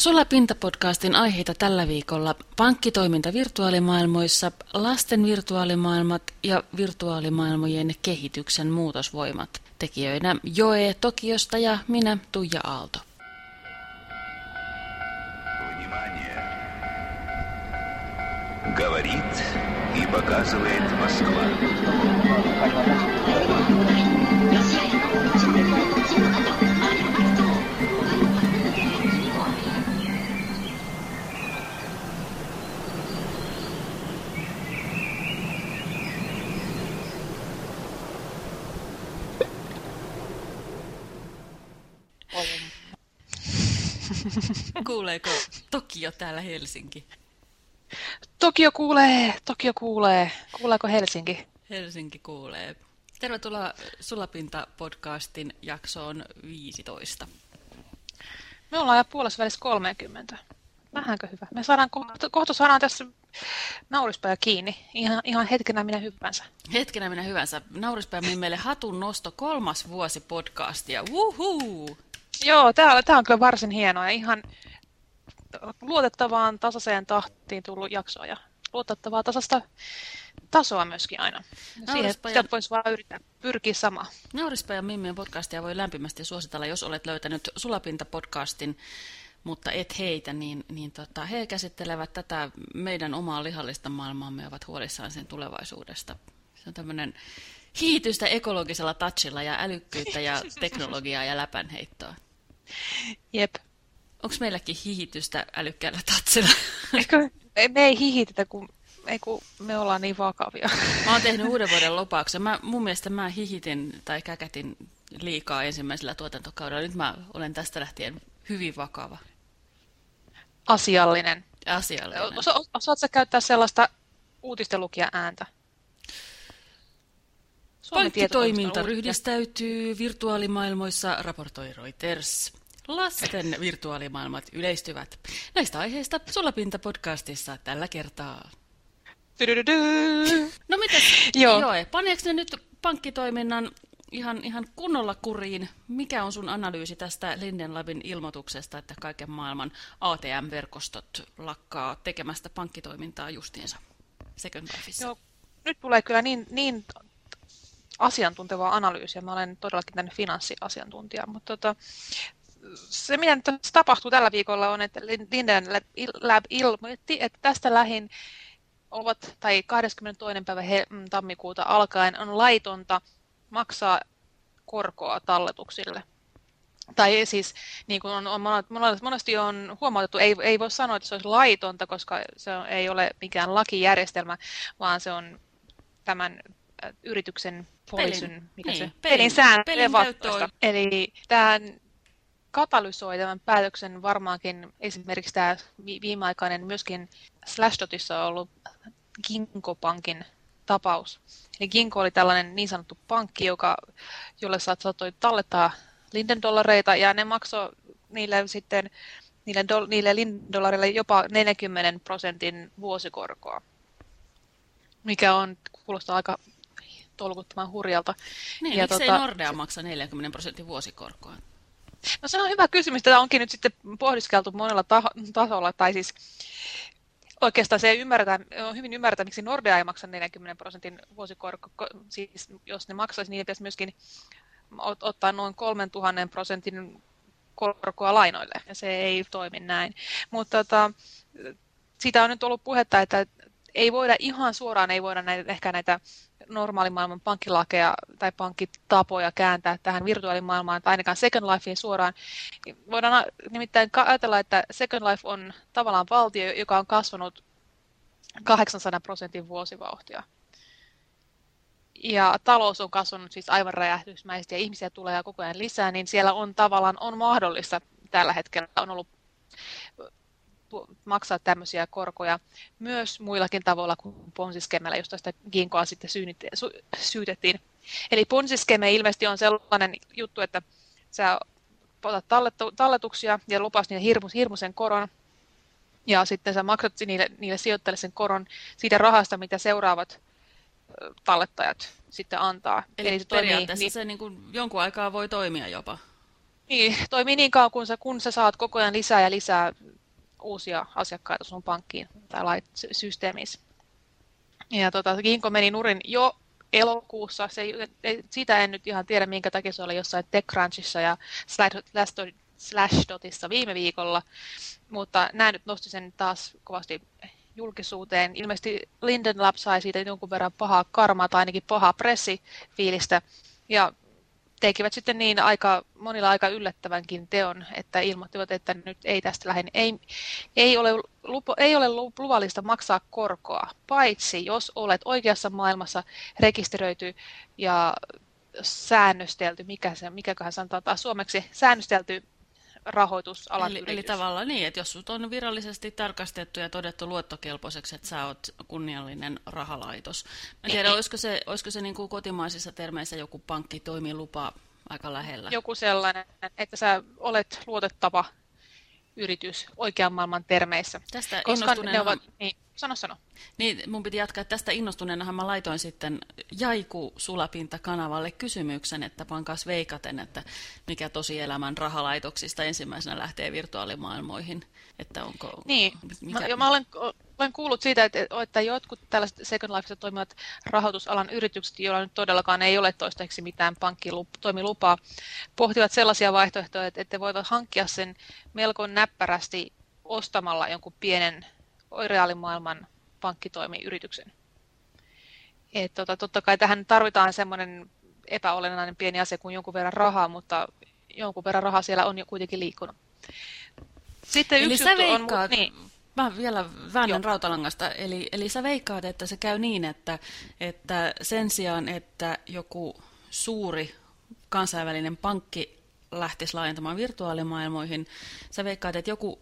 Sulla Pinta-podcastin aiheita tällä viikolla pankkitoiminta virtuaalimaailmoissa, lasten virtuaalimaailmat ja virtuaalimaailmojen kehityksen muutosvoimat. Tekijöinä Joe Tokiosta ja minä Tuija Aalto. Говорит и показывает Москва. Kuuleeko Tokio täällä Helsinki? Tokio kuulee, Tokio kuulee. Kuuleeko Helsinki? Helsinki kuulee. Tervetuloa Sulapinta-podcastin jaksoon 15. Me ollaan jo puolessa välissä 30. Vähänkö hyvä? Me saadaan kohta, kohta saadaan tässä naurispäjä kiinni. Ihan, ihan hetkenä minä hyvänsä. Hetkenä minä hyvänsä. Naurispäjä meille hatun nosto kolmas vuosi podcastia. Wuhuu! Joo, tämä on, on kyllä varsin hienoa ja ihan luotettavaan tasaiseen tahtiin tullut jaksoa ja luotettavaa tasasta tasoa myöskin aina. Siihen sitä voisi vaan yrittää pyrkiä samaan. Naurispa ja Mimmien podcastia voi lämpimästi suositella, jos olet löytänyt Sulapinta-podcastin, mutta et heitä, niin, niin tota, he käsittelevät tätä meidän omaa lihallista maailmaamme ja ovat huolissaan sen tulevaisuudesta. Se on tämmöinen hiitystä ekologisella touchilla ja älykkyyttä ja teknologiaa ja läpänheittoa. Jep. Onko meilläkin hihitystä älykkäällä tatsilla? Eikö, me ei hihitetä, kun, ei, kun me ollaan niin vakavia. Mä oon tehnyt uuden vuoden lopauksen. Mä, mun mielestä mä hihitin tai käkätin liikaa ensimmäisellä tuotantokaudella. Nyt mä olen tästä lähtien hyvin vakava. Asiallinen. Asiallinen. Osa, osaatko käyttää sellaista uutistelukia ääntä? Pankkitoiminta ryhdistäytyy virtuaalimaailmoissa, raportoi Reuters. Lasten virtuaalimaailmat yleistyvät. Näistä aiheista Sulapinta-podcastissa tällä kertaa. No mitäs, Joo. Joe, paneeko ne nyt pankkitoiminnan ihan, ihan kunnolla kuriin? Mikä on sun analyysi tästä Lindenlabin ilmoituksesta, että kaiken maailman ATM-verkostot lakkaa tekemästä pankkitoimintaa justiinsa Second Lifeissa? Joo, nyt tulee kyllä niin, niin asiantuntevaa analyysiä. Mä olen todellakin tänne finanssiasiantuntija, mutta tota, se, mitä nyt tapahtuu tällä viikolla on, että Linden Lab ilmoitti, että tästä lähin ovat, tai 22. päivä mm, tammikuuta alkaen on laitonta maksaa korkoa talletuksille. Tai siis, niin kuin on, on monesti on huomautettu, ei, ei voi sanoa, että se olisi laitonta, koska se ei ole mikään lakijärjestelmä, vaan se on tämän yrityksen poliisin, mikä niin, se, pelin, pelin sääntöjen Eli tämä katalysoi tämän päätöksen varmaankin esimerkiksi tämä viimeaikainen myöskin Slashdotissa ollut Ginko-pankin tapaus. Eli Ginko oli tällainen niin sanottu pankki, joka, jolle saattoi tallettaa Linden-dollareita ja ne maksoi niille sitten niille, do, niille Linden-dollareille jopa 40 prosentin vuosikorkoa, mikä on, kuulostaa aika tolkuttoman hurjalta. Niin, ja tota, Nordea maksa 40 prosentin vuosikorkoa? No se on hyvä kysymys. Tätä onkin nyt sitten pohdiskeltu monella tasolla, tai siis oikeastaan se ymmärretään, on hyvin ymmärretään, miksi Nordea ei maksa 40 prosentin vuosikorko. Siis jos ne maksaisi, niin pitäisi myöskin ottaa noin 3000 prosentin korkoa lainoille, ja se ei toimi näin. Mutta tota, siitä on nyt ollut puhetta, että ei voida ihan suoraan, ei voida näitä, ehkä näitä normaalimaailman pankkilakeja tai pankkitapoja kääntää tähän virtuaalimaailmaan tai ainakaan Second Lifeen suoraan. Voidaan nimittäin ajatella, että Second Life on tavallaan valtio, joka on kasvanut 800 prosentin vuosivauhtia. Ja talous on kasvanut siis aivan räjähdysmäisesti ja ihmisiä tulee koko ajan lisää, niin siellä on tavallaan on mahdollista tällä hetkellä on ollut maksaa tämmöisiä korkoja myös muillakin tavoilla kuin ponsiskemellä, josta sitä ginkoa sitten syytettiin. Eli ponsiskeme ilmeisesti on sellainen juttu, että sä otat talletuksia ja lupas niille hirmus, hirmuisen koron, ja sitten sä maksat niille, niille sijoittajille sen koron siitä rahasta, mitä seuraavat tallettajat sitten antaa. Eli, Eli se periaatteessa toimii, niin, se niin kuin jonkun aikaa voi toimia jopa. Niin, toimii niin kauan, kun sä, kun sä saat koko ajan lisää ja lisää uusia asiakkaita sun pankkiin tai lait, systeemissä. Ja tota, Ginko meni nurin jo elokuussa. Se ei, sitä en nyt ihan tiedä, minkä takia se oli jossain TechCrunchissa ja Slashdotissa viime viikolla. Mutta näin nyt nosti sen taas kovasti julkisuuteen. Ilmeisesti Linden Lab sai siitä jonkun verran pahaa karmaa tai ainakin pahaa pressifiilistä. Ja tekivät sitten niin aika, monilla aika yllättävänkin teon, että ilmoittivat, että nyt ei tästä lähde, ei, ei, ole, lupa, ei ole luvallista maksaa korkoa, paitsi jos olet oikeassa maailmassa rekisteröity ja säännöstelty, mikä se, mikäköhän sanotaan taas suomeksi, säännöstelty rahoitusalan eli, eli tavallaan niin, että jos sinut on virallisesti tarkastettu ja todettu luottokelpoiseksi, että sä oot kunniallinen rahalaitos. Mä en tiedä, olisiko se, olisiko se niin kuin kotimaisissa termeissä joku pankkitoimilupa aika lähellä? Joku sellainen, että sä olet luotettava yritys oikean maailman termeissä. Tästä Koska ne ovat, niin, sano sano. Niin, mun piti jatkaa. Tästä innostuneenahan mä laitoin sitten Jaiku Sulapinta-kanavalle kysymyksen, että pankas veikaten, että mikä tosielämän rahalaitoksista ensimmäisenä lähtee virtuaalimaailmoihin. Että onko, niin, mikä... mä, mä olen, olen kuullut siitä, että, että jotkut tällaiset Second Lifeissa toimivat rahoitusalan yritykset, joilla nyt todellakaan ei ole toistaiseksi mitään pankkitoimilupaa, pohtivat sellaisia vaihtoehtoja, että, että voivat hankkia sen melko näppärästi ostamalla jonkun pienen reaalimaailman pankkitoimiyrityksen. Et tota, totta kai tähän tarvitaan semmoinen epäolennainen pieni asia kuin jonkun verran rahaa, mutta jonkun verran rahaa siellä on jo kuitenkin liikkunut. Sitten Eli yksi sä veikkaat, on, niin. Mä vielä väännän rautalangasta, eli, eli sä veikkaat, että se käy niin, että, että sen sijaan, että joku suuri kansainvälinen pankki lähtisi laajentamaan virtuaalimaailmoihin, sä veikkaat, että joku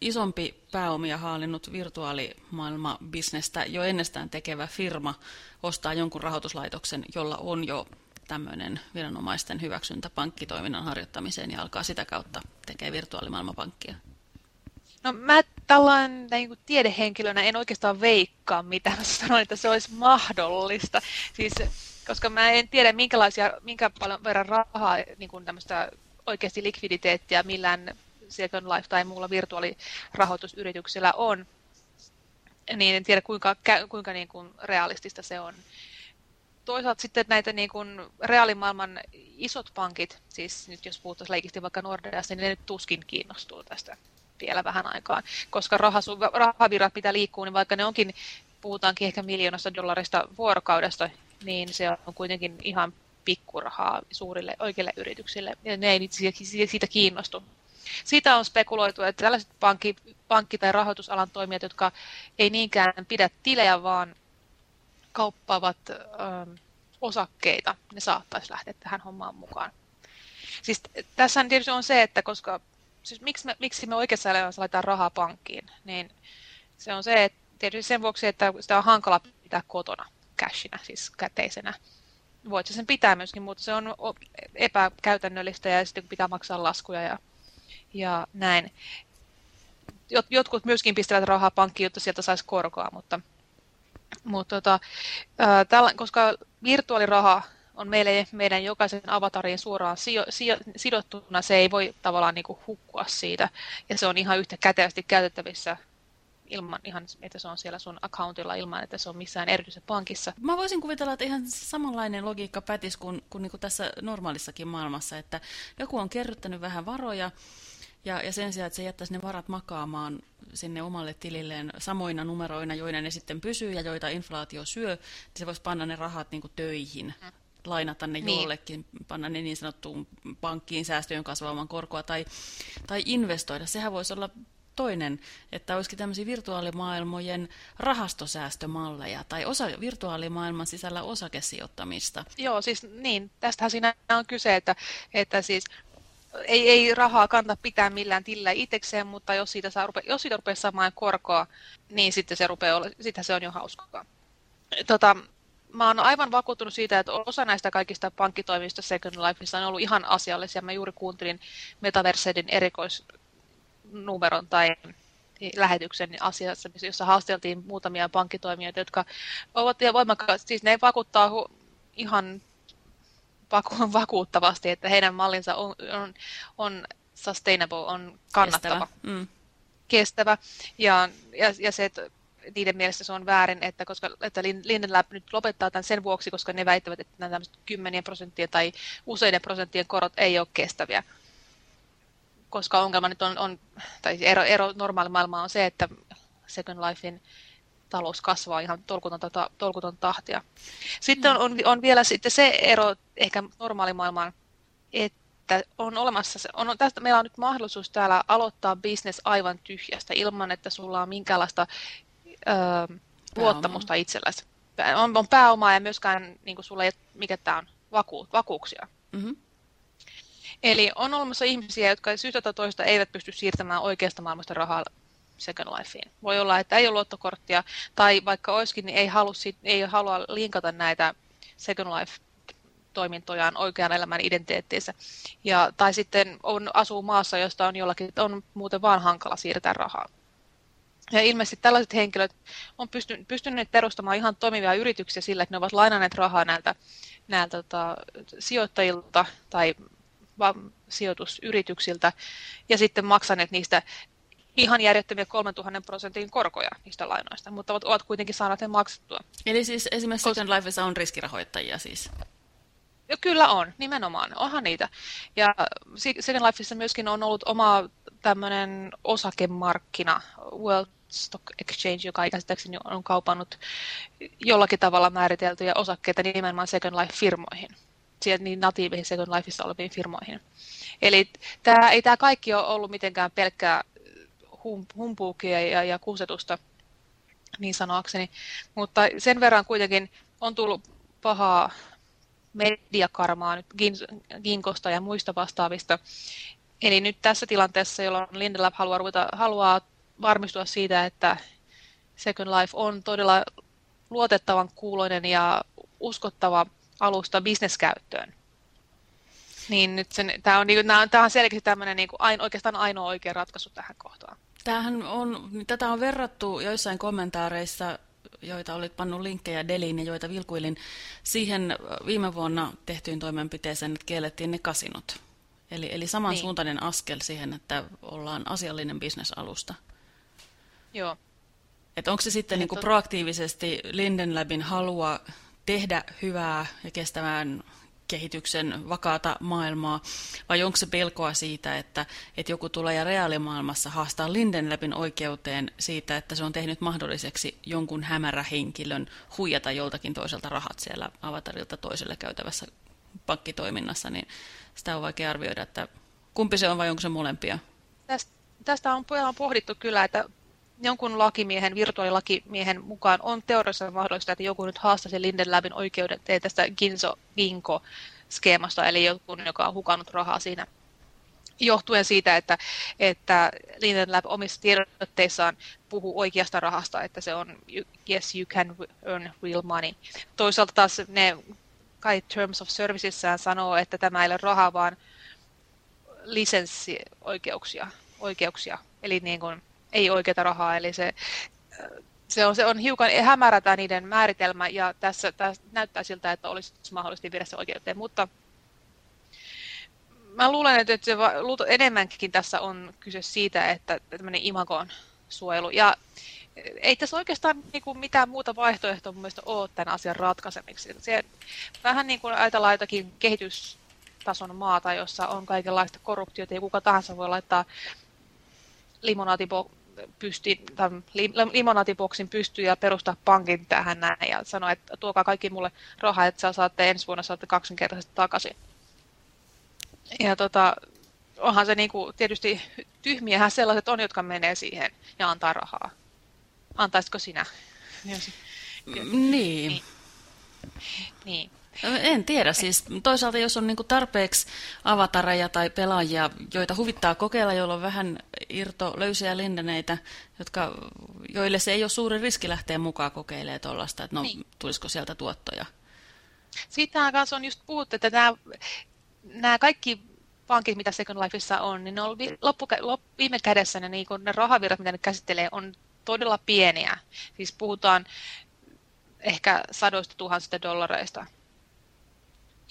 isompi pääomia haalinnut virtuaalimaailma-bisnestä jo ennestään tekevä firma ostaa jonkun rahoituslaitoksen, jolla on jo tämmöinen viranomaisten hyväksyntä pankkitoiminnan harjoittamiseen ja alkaa sitä kautta tekee virtuaalimaailmapankkia? No mä tällainen niin kuin tiedehenkilönä en oikeastaan veikkaa mitä mä sanoin, että se olisi mahdollista. Siis, koska mä en tiedä minkälaisia, minkä paljon verran rahaa niin kuin tämmöistä oikeasti likviditeettiä millään Second Life tai muulla virtuaalirahoitusyrityksellä on, niin en tiedä kuinka, kuinka niin kuin realistista se on. Toisaalta sitten näitä niin kuin reaalimaailman isot pankit, siis nyt jos puhuttaisiin leikisti vaikka Nordeasta, niin ne nyt tuskin kiinnostuu tästä vielä vähän aikaan, koska rahasu, rahavirrat, mitä liikkuu, niin vaikka ne onkin, puhutaankin ehkä miljoonasta dollarista vuorokaudesta, niin se on kuitenkin ihan pikkurahaa suurille oikeille yrityksille, ja ne ei siitä kiinnostu. Siitä on spekuloitu, että tällaiset pankki, pankki- tai rahoitusalan toimijat, jotka ei niinkään pidä tilejä, vaan kauppaavat ö, osakkeita, ne saattaisi lähteä tähän hommaan mukaan. Siis tässä tietysti on se, että koska, siis miksi, me, miksi me oikeassa elämässä laitetaan rahaa pankkiin, niin se on se, että tietysti sen vuoksi, että sitä on hankala pitää kotona cashina, siis käteisenä. Voit sen pitää myöskin, mutta se on epäkäytännöllistä ja sitten pitää maksaa laskuja ja ja näin. Jotkut myöskin pistävät rahaa pankkiin, jotta sieltä saisi korkoa, mutta, mutta tota, ää, tällä, koska virtuaaliraha on meille, meidän jokaisen avatariin suoraan sijo, sijo, sidottuna, se ei voi tavallaan niin kuin hukkua siitä. Ja se on ihan yhtä kätevästi käytettävissä ilman ihan, että se on siellä sun accountilla ilman, että se on missään erityisessä pankissa. Mä voisin kuvitella, että ihan samanlainen logiikka pätisi kuin, kuin, niin kuin tässä normaalissakin maailmassa, että joku on kerryttänyt vähän varoja, ja, ja sen sijaan, että se jättäisi ne varat makaamaan sinne omalle tililleen samoina numeroina, joina ne sitten pysyy ja joita inflaatio syö, niin se voisi panna ne rahat niin töihin, lainata ne niin. jollekin, panna ne niin sanottuun pankkiin säästöjen kasvamaan korkoa tai, tai investoida. Sehän voisi olla toinen, että olisikin tämmöisiä virtuaalimaailmojen rahastosäästömalleja tai osa, virtuaalimaailman sisällä osakesijoittamista. Joo, siis niin, tästähän siinä on kyse, että, että siis ei, ei rahaa kannata pitää millään tillä itsekseen, mutta jos siitä, saa, jos siitä rupeaa saamaan korkoa, niin sitten se, rupeaa olla, sitten se on jo hauskaa. Tota, mä oon aivan vakuuttunut siitä, että osa näistä kaikista pankkitoimista Second Lifeissa on ollut ihan asiallisia. Mä juuri kuuntelin Metaversedin erikoisnumeron tai lähetyksen asiassa, jossa haasteltiin muutamia pankkitoimijoita, jotka ovat voimakkaasti, siis ne vakuuttaa ihan vakuuttavasti, että heidän mallinsa on, on, on sustainable, on kannattava. Mm. kestävä. Ja, ja, ja se, että niiden mielestä se on väärin, että koska että Linden Lab nyt lopettaa tämän sen vuoksi, koska ne väittävät, että nämä kymmenien prosenttia tai useiden prosenttien korot ei ole kestäviä. Koska ongelma nyt on, on tai ero, ero normaalimaailmaan on se, että Second Lifein talous kasvaa ihan tolkuton, tolkuton tahtia. Sitten on, on, on vielä sitten se ero ehkä normaalimaailmaan, että on olemassa, on, tästä meillä on nyt mahdollisuus täällä aloittaa business aivan tyhjästä ilman, että sulla on minkäänlaista ö, luottamusta itselläsi. On, on pääomaa ja myöskään niin kuin sulla ei, mikä tämä on, vaku, vakuuksia. Mm-hmm. Eli on olemassa ihmisiä, jotka syystä tai toista eivät pysty siirtämään oikeasta maailmasta rahaa Second Lifeen. Voi olla, että ei ole luottokorttia, tai vaikka olisikin, niin ei, halua, ei halua linkata näitä Second Life toimintojaan oikean elämän identiteettiinsä. Ja, tai sitten on, asuu maassa, josta on jollakin, on muuten vaan hankala siirtää rahaa. Ja ilmeisesti tällaiset henkilöt on pystynyt, pystyneet perustamaan ihan toimivia yrityksiä sillä, että ne ovat lainanneet rahaa näiltä, näiltä tota, sijoittajilta tai sijoitusyrityksiltä ja sitten maksaneet niistä ihan järjettömiä 3000 prosentin korkoja niistä lainoista, mutta ovat, ovat kuitenkin saaneet ne maksettua. Eli siis esimerkiksi Second Lifeissa on riskirahoittajia siis? Ja kyllä on, nimenomaan. Onhan niitä. Ja Second Lifeissa myöskin on ollut oma tämmöinen osakemarkkina, World Stock Exchange, joka käsittääkseni on kaupannut jollakin tavalla määriteltyjä osakkeita nimenomaan Second Life-firmoihin. Sieltä niin natiiveihin Second Lifeissa oleviin firmoihin. Eli tämä, ei tämä kaikki ole ollut mitenkään pelkkää humpuukia ja, ja kusetusta, niin sanoakseni. Mutta sen verran kuitenkin on tullut pahaa mediakarmaa nyt Ginkosta ja muista vastaavista. Eli nyt tässä tilanteessa, jolloin Lindelab haluaa, ruveta, haluaa varmistua siitä, että Second Life on todella luotettavan kuuloinen ja uskottava alusta bisneskäyttöön. Niin nyt sen, tämä on, niin, tämä on selkeästi tämmöinen niin kuin ain, oikeastaan ainoa oikea ratkaisu tähän kohtaan. Tämähän on, tätä on verrattu joissain kommentaareissa, joita olit pannut linkkejä Deliin ja joita vilkuilin, siihen viime vuonna tehtyyn toimenpiteeseen, että kiellettiin ne kasinot. Eli, eli samansuuntainen niin. askel siihen, että ollaan asiallinen bisnesalusta. Joo. Että onko se sitten niin kuin proaktiivisesti Linden Labin halua tehdä hyvää ja kestävään kehityksen vakaata maailmaa, vai onko se pelkoa siitä, että, että joku tulee ja reaalimaailmassa haastaa Lindenläpin oikeuteen siitä, että se on tehnyt mahdolliseksi jonkun hämärä henkilön huijata joltakin toiselta rahat siellä avatarilta toiselle käytävässä pankkitoiminnassa, niin sitä on vaikea arvioida, että kumpi se on vai onko se molempia? Tästä, tästä on pohdittu kyllä, että jonkun lakimiehen, virtuaalilakimiehen mukaan on teoriassa mahdollista, että joku nyt haastaisi Linden Labin oikeudet tästä Ginso Ginko skeemasta, eli joku, joka on hukannut rahaa siinä johtuen siitä, että, että Linden Lab omissa tiedotteissaan puhuu oikeasta rahasta, että se on yes, you can earn real money. Toisaalta taas ne kai Terms of Servicesään sanoo, että tämä ei ole rahaa, vaan lisenssioikeuksia. Oikeuksia. Eli niin kuin ei oikeita rahaa, eli se, se, on, se on hiukan hämärätä niiden määritelmä, ja tässä, tässä näyttää siltä, että olisi mahdollisesti viedä se oikeuteen, mutta mä luulen, että se enemmänkin tässä on kyse siitä, että tämmöinen imagon suojelu, ja ei tässä oikeastaan niin kuin mitään muuta vaihtoehtoa mun mielestä ole tämän asian ratkaisemiksi. Se, vähän niin kuin ajatellaan jotakin kehitystason maata, jossa on kaikenlaista korruptiota ja kuka tahansa voi laittaa limonaatipo pysti, limonaatiboksin pystyy ja perustaa pankin tähän näin ja sanoi, että tuokaa kaikki mulle rahaa, että saatte ensi vuonna saatte kaksinkertaisesti takaisin. Ja tota, onhan se niinku, tietysti tyhmiähän sellaiset on, jotka menee siihen ja antaa rahaa. Antaisitko sinä? Niin. Niin. niin. En tiedä, siis toisaalta jos on niinku tarpeeksi avatareja tai pelaajia, joita huvittaa kokeilla, joilla on vähän irto löysiä lindeneitä, jotka, joille se ei ole suuri riski lähteä mukaan kokeilemaan tuollaista, että no niin. tulisiko sieltä tuottoja. Siitähän kanssa on just puhuttu, että nämä, nämä kaikki pankit, mitä Second Lifeissa on, niin ne on loppu, loppu, viime kädessä ne, niin ne rahavirrat, mitä ne käsittelee, on todella pieniä. Siis puhutaan ehkä sadoista tuhansista dollareista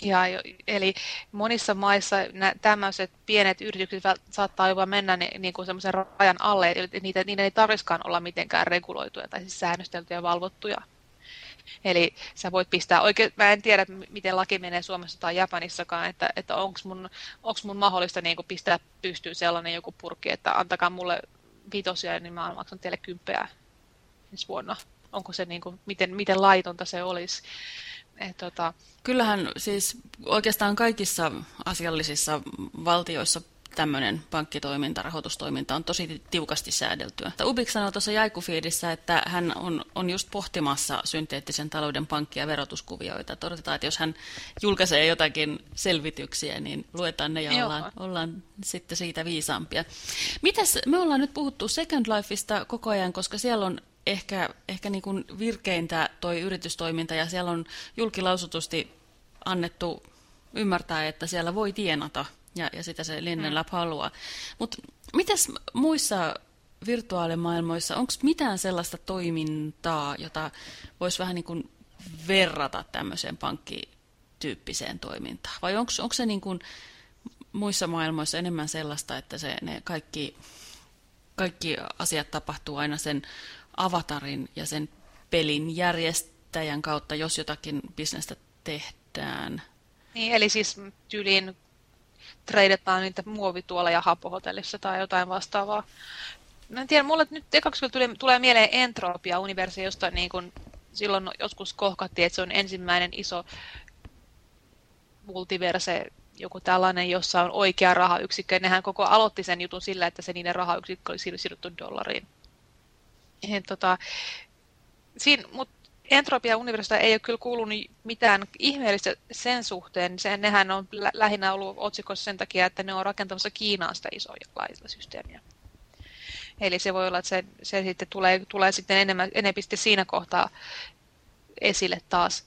Ja, eli monissa maissa nämä tämmöiset pienet yritykset saattaa jopa mennä niin kuin semmoisen rajan alle, että niitä, niitä ei tarvitsisikaan olla mitenkään reguloituja tai siis säännösteltyjä ja valvottuja. Eli sä voit pistää oikein, mä en tiedä miten laki menee Suomessa tai Japanissakaan, että, että onko mun, onks mun mahdollista niin kuin pistää pystyyn sellainen joku purkki, että antakaa mulle vitosia, niin mä maksan teille kymppejä ensi vuonna. Onko se niin kuin, miten, miten laitonta se olisi? Et, tota... Kyllähän siis oikeastaan kaikissa asiallisissa valtioissa tämmöinen pankkitoiminta, rahoitustoiminta on tosi tiukasti säädeltyä. Ubik sanoi tuossa Jaikufiidissä, että hän on, on just pohtimassa synteettisen talouden pankki- ja verotuskuvioita. Todetaan, että jos hän julkaisee jotakin selvityksiä, niin luetaan ne ja ollaan, ollaan sitten siitä viisaampia. Mitäs, me ollaan nyt puhuttu Second Lifeista koko ajan, koska siellä on ehkä, ehkä niin kuin virkeintä toi yritystoiminta ja siellä on julkilausutusti annettu ymmärtää, että siellä voi tienata ja, ja sitä se Linden Lab mm. haluaa. Mutta mitäs muissa virtuaalimaailmoissa, onko mitään sellaista toimintaa, jota voisi vähän niin kuin verrata tämmöiseen pankkityyppiseen toimintaan? Vai onko se niin kuin muissa maailmoissa enemmän sellaista, että se, ne kaikki, kaikki asiat tapahtuu aina sen avatarin ja sen pelin järjestäjän kautta, jos jotakin bisnestä tehdään? Niin, eli siis tyyliin treidataan niitä muovituoleja hapohotellissa tai jotain vastaavaa. Mä en tiedä, mulle nyt ekaksi tulee, tulee mieleen Entropia universi, josta niin kun silloin joskus kohkattiin, että se on ensimmäinen iso multiverse, joku tällainen, jossa on oikea rahayksikkö. Nehän koko aloitti sen jutun sillä, että se niiden rahayksikkö oli sidottu dollariin. Tota, siinä, mut Entropia Universita ei ole kyllä kuulunut mitään ihmeellistä sen suhteen. Sen, nehän on lä lähinnä ollut otsikossa sen takia, että ne on rakentamassa Kiinaan sitä isoja systeemiä. Eli se voi olla, että se, se sitten tulee, tulee sitten enemmän, enemmän siinä kohtaa esille taas.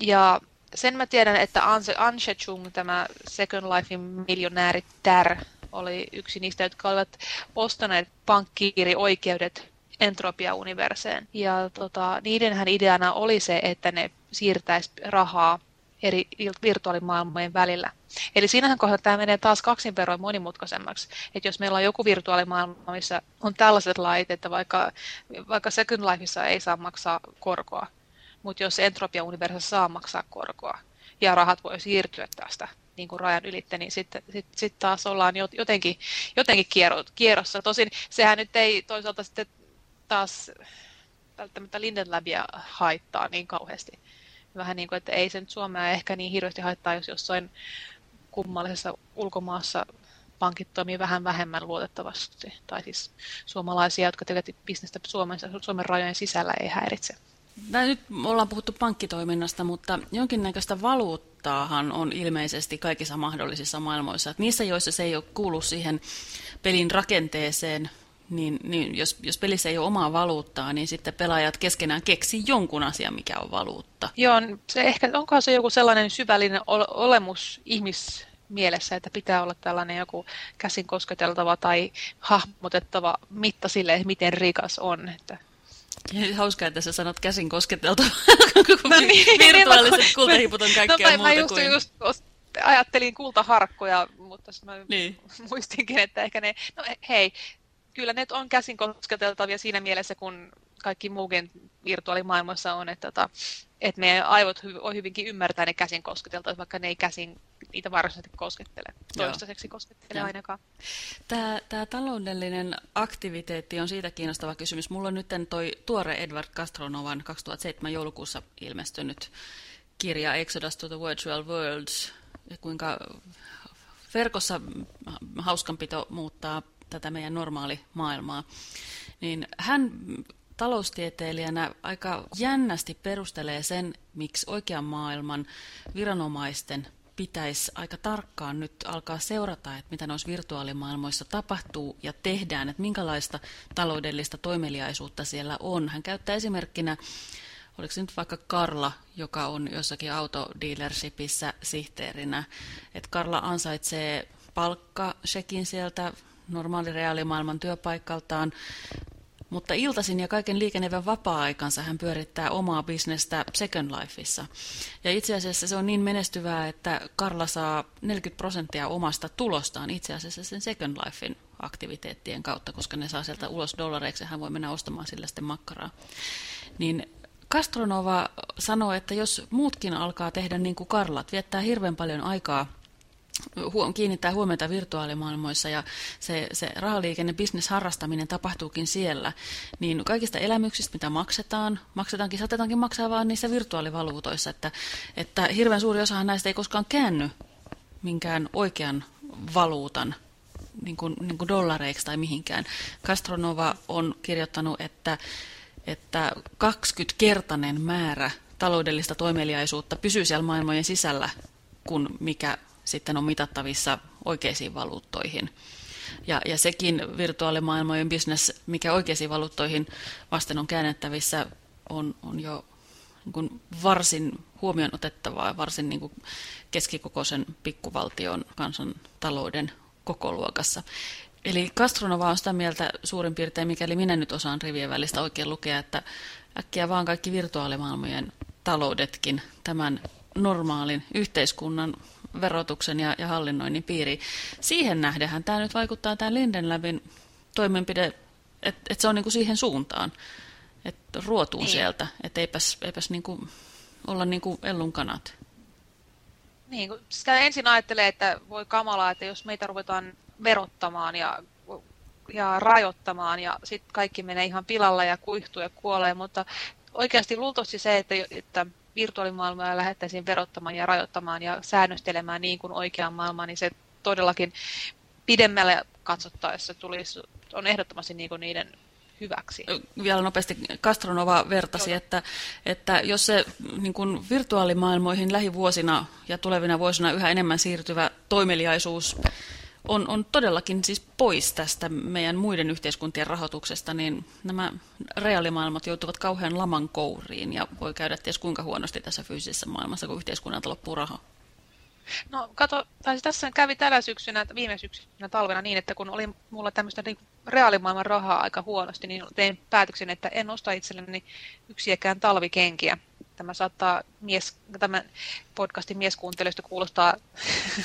Ja sen mä tiedän, että Anse Chung, tämä Second Lifein miljonääri Tär, oli yksi niistä, jotka olivat ostaneet pankkiiri-oikeudet Entropia-universeen. Ja tota, niidenhän ideana oli se, että ne siirtäisi rahaa eri virtuaalimaailmojen välillä. Eli siinähän kohdassa tämä menee taas kaksin verroin monimutkaisemmaksi. Että jos meillä on joku virtuaalimaailma, missä on tällaiset lait, että vaikka, vaikka Second Lifeissa ei saa maksaa korkoa, mutta jos Entropia universessa saa maksaa korkoa ja rahat voi siirtyä tästä niin kuin rajan ylitte, niin sitten sit, sit taas ollaan jotenkin, jotenkin kierrossa. Tosin sehän nyt ei toisaalta sitten taas välttämättä Linden Labia haittaa niin kauheasti. Vähän niin kuin, että ei se nyt Suomea ehkä niin hirveästi haittaa, jos jossain kummallisessa ulkomaassa pankit toimii vähän vähemmän luotettavasti. Tai siis suomalaisia, jotka tekevät bisnestä Suomen, Suomen rajojen sisällä, ei häiritse. Tää nyt ollaan puhuttu pankkitoiminnasta, mutta jonkinnäköistä valuuttaahan on ilmeisesti kaikissa mahdollisissa maailmoissa. Että niissä, joissa se ei ole kuulu siihen pelin rakenteeseen, niin, niin jos, jos pelissä ei ole omaa valuuttaa, niin sitten pelaajat keskenään keksi jonkun asian, mikä on valuutta. Joo, se ehkä, onkohan se joku sellainen syvällinen olemus ihmis mielessä, että pitää olla tällainen joku käsin kosketeltava tai hahmotettava mitta sille, että miten rikas on. Että... Hauskaa, että sä sanot käsin kosketeltava, kun no niin, virtuaaliset niin, kultahiput on kaikkea no, muuta mä just, kuin... Just ajattelin kultaharkkoja, mutta mä niin. muistinkin, että ehkä ne... No hei, kyllä ne on käsin kosketeltavia siinä mielessä, kun kaikki muukin virtuaalimaailmassa on, että, että, että meidän aivot on hyvinkin ymmärtää ne käsin kosketeltavat, vaikka ne ei käsin niitä varsinaisesti koskettele, toistaiseksi koskettele Joo. ainakaan. Tämä, tämä taloudellinen aktiviteetti on siitä kiinnostava kysymys. Mulla on nyt toi tuore Edward Castronovan 2007 joulukuussa ilmestynyt kirja Exodus to the Virtual Worlds, kuinka verkossa hauskanpito muuttaa tätä meidän normaali maailmaa, niin hän taloustieteilijänä aika jännästi perustelee sen, miksi oikean maailman viranomaisten pitäisi aika tarkkaan nyt alkaa seurata, että mitä noissa virtuaalimaailmoissa tapahtuu ja tehdään, että minkälaista taloudellista toimeliaisuutta siellä on. Hän käyttää esimerkkinä, oliko se nyt vaikka Karla, joka on jossakin autodealershipissä sihteerinä, että Karla ansaitsee palkka sieltä normaali reaalimaailman työpaikaltaan Mutta iltaisin ja kaiken liikenevän vapaa-aikansa hän pyörittää omaa bisnestä Second Lifeissa. Ja itse asiassa se on niin menestyvää, että Karla saa 40 prosenttia omasta tulostaan itse asiassa sen Second Lifein aktiviteettien kautta, koska ne saa sieltä ulos dollareiksi ja hän voi mennä ostamaan sillä sitten makkaraa. Niin Castronova sanoo, että jos muutkin alkaa tehdä niin kuin Karlat, viettää hirveän paljon aikaa kiinnittää huomiota virtuaalimaailmoissa ja se, se rahaliikenne, harrastaminen tapahtuukin siellä, niin kaikista elämyksistä, mitä maksetaan, maksetaankin, saatetaankin maksaa vain niissä virtuaalivaluutoissa, että, että hirveän suuri osa näistä ei koskaan käänny minkään oikean valuutan niin kuin, niin kuin dollareiksi tai mihinkään. Castronova on kirjoittanut, että, että 20-kertainen määrä taloudellista toimeliaisuutta pysyy siellä maailmojen sisällä kuin mikä sitten on mitattavissa oikeisiin valuuttoihin. Ja, ja sekin virtuaalimaailmojen bisnes, mikä oikeisiin valuuttoihin vasten on käännettävissä, on, on jo niin kuin varsin huomioon otettavaa, varsin niin kuin keskikokoisen pikkuvaltion kansantalouden kokoluokassa. Eli Castronova on sitä mieltä suurin piirtein, mikäli minä nyt osaan rivien välistä oikein lukea, että äkkiä vaan kaikki virtuaalimaailmojen taloudetkin tämän normaalin yhteiskunnan verotuksen ja, ja hallinnoinnin piiriin. Siihen nähdenhän tämä nyt vaikuttaa tämä Lindenlabin toimenpide, että et se on niinku siihen suuntaan, että ruotuu niin. sieltä, että eipäs, eipäs niinku olla niinku ellun kanat. Niin, kun sitä ensin ajattelee, että voi kamalaa, että jos meitä ruvetaan verottamaan ja, ja rajoittamaan ja sitten kaikki menee ihan pilalla ja kuihtuu ja kuolee, mutta oikeasti luultavasti se, että, että virtuaalimaailmaa lähdettäisiin verottamaan ja rajoittamaan ja säännöstelemään niin kuin oikeaan maailmaan, niin se todellakin pidemmälle katsottaessa tulisi, on ehdottomasti niin kuin niiden hyväksi. Vielä nopeasti Castronova vertasi, että, että jos se niin kuin virtuaalimaailmoihin lähivuosina ja tulevina vuosina yhä enemmän siirtyvä toimeliaisuus on, on todellakin siis pois tästä meidän muiden yhteiskuntien rahoituksesta, niin nämä reaalimaailmat joutuvat kauhean laman kouriin ja voi käydä ties kuinka huonosti tässä fyysisessä maailmassa, kun yhteiskunnalta loppuu raha. No kato, tai siis tässä kävi tällä syksynä, viime syksynä talvena niin, että kun oli mulla tämmöistä niin reaalimaailman rahaa aika huonosti, niin tein päätöksen, että en osta itselleni yksiäkään talvikenkiä Tämä saattaa mies, tämän podcastin mieskuuntelijoista kuulostaa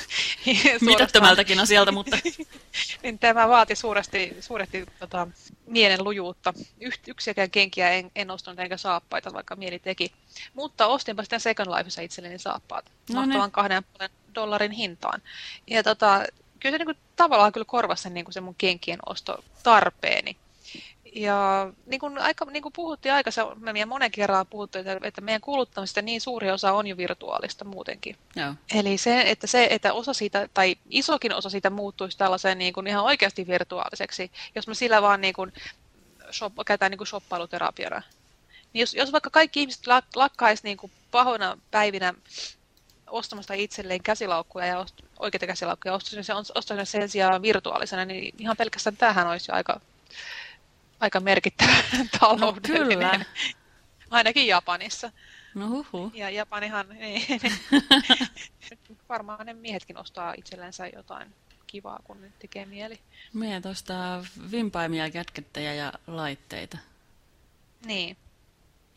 mitättömältäkin asialta, mutta... niin tämä vaati suuresti, suuresti tota, mielen lujuutta. Yksiäkään kenkiä en, en ostanut enkä saappaita, vaikka mieli teki. Mutta ostinpa sitten Second Lifeissa itselleni saappaat. No Mahtavan niin. kahden dollarin hintaan. Ja tota, kyllä se niin kuin, tavallaan kyllä korvasi niin kuin se mun kenkien osto tarpeeni. Ja niin kuin, aika, niin kuin puhuttiin aikaisemmin ja monen kerran puhuttu, että, että meidän kuluttamista niin suuri osa on jo virtuaalista muutenkin. Joo. Eli se että, se, että osa siitä, tai isokin osa siitä muuttuisi tällaiseen niin kuin ihan oikeasti virtuaaliseksi, jos me sillä vaan niin kuin, shop, käytetään niin kuin shoppailuterapiana. Niin jos, jos vaikka kaikki ihmiset lak, lakkaisi niin kuin pahoina päivinä ostamasta itselleen käsilaukkuja ja ost, oikeita käsilaukkuja, ostaisi sen, sen sijaan virtuaalisena, niin ihan pelkästään tähän olisi jo aika aika merkittävä taloudellinen. No, kyllä. Ainakin Japanissa. No huhu. Ja Japanihan, niin, varmaan ne miehetkin ostaa itsellensä jotain kivaa, kun nyt tekee mieli. Miehet ostaa vimpaimia, kätkettäjä ja laitteita. Niin.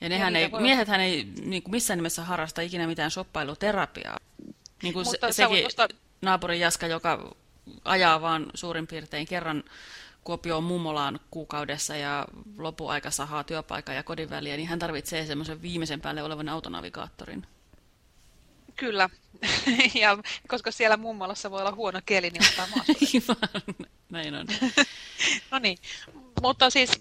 Ja nehän ja ei, voi... miehethän ei niin kuin missään nimessä harrasta ikinä mitään shoppailuterapiaa. Niin kuin Mutta se, sekin ostaa... naapurin Jaska, joka ajaa vaan suurin piirtein kerran Kuopioon mummolaan kuukaudessa ja lopuaika sahaa työpaikan ja kodin väliä, niin hän tarvitsee semmoisen viimeisen päälle olevan autonavigaattorin. Kyllä, ja koska siellä mummolassa voi olla huono keli, niin ottaa Näin on. no niin, mutta siis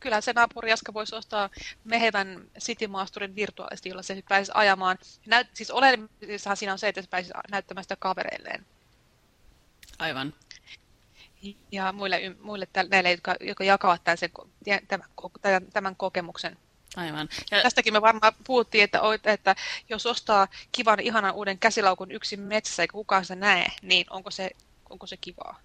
kyllä se naapuri Jaska voisi ostaa mehevän City Masterin virtuaalisesti, jolla se pääsisi ajamaan. Näyt, siis oleellisessahan siinä on se, että se pääsisi näyttämään sitä kavereilleen. Aivan ja muille, muille näille, jotka, jotka jakavat tämän, sen, tämän, tämän kokemuksen. Aivan. Ja... Tästäkin me varmaan puhuttiin, että, että jos ostaa kivan, ihanan uuden käsilaukun yksin metsässä eikä kukaan sitä näe, niin onko se, onko se kivaa?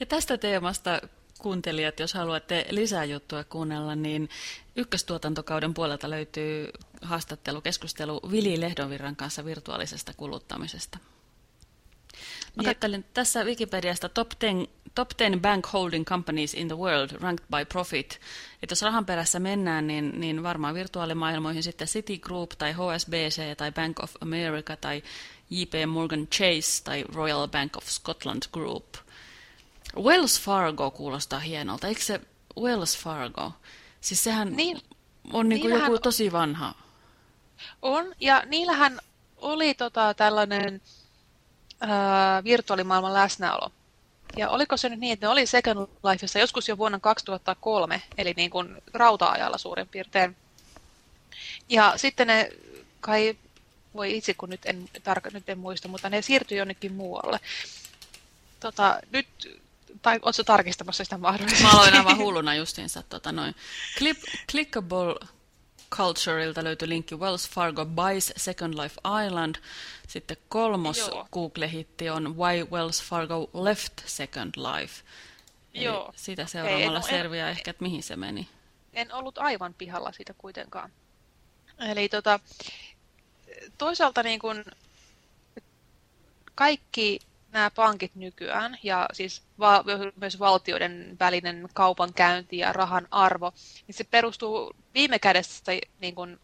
Ja tästä teemasta kuuntelijat, jos haluatte lisää juttua kuunnella, niin ykköstuotantokauden puolelta löytyy haastattelu, keskustelu Vili Lehdonvirran kanssa virtuaalisesta kuluttamisesta. Mä kattelin tässä Wikipediasta top 10, top 10 bank holding companies in the world ranked by profit. Että jos rahan perässä mennään, niin, niin varmaan virtuaalimaailmoihin sitten Citigroup tai HSBC tai Bank of America tai JP Morgan Chase tai Royal Bank of Scotland Group. Wells Fargo kuulostaa hienolta. Eikö se Wells Fargo? Siis sehän niin, on niin kuin joku tosi vanha. On, ja niillähän oli tota tällainen ää, virtuaalimaailman läsnäolo. Ja oliko se nyt niin, että ne oli Second Lifeissa joskus jo vuonna 2003, eli niin kuin rauta-ajalla suurin piirtein. Ja sitten ne kai, voi itse kun nyt en, tarka, nyt en muista, mutta ne siirtyi jonnekin muualle. Tota, nyt, tai oletko tarkistamassa sitä mahdollisesti? Mä aloin aivan hulluna justiinsa. Tota, noin. Clip, clickable Cultureilta löytyi linkki Wells Fargo Buys Second Life Island. Sitten kolmos Google-hitti on Why Wells Fargo Left Second Life. Eli Joo. Sitä seuraamalla okay, selviää ehkä, että mihin se meni. En ollut aivan pihalla siitä kuitenkaan. Eli tota, toisaalta niin kun kaikki nämä pankit nykyään ja siis va myös valtioiden välinen kaupankäynti ja rahan arvo, niin se perustuu viime kädessä niin kuin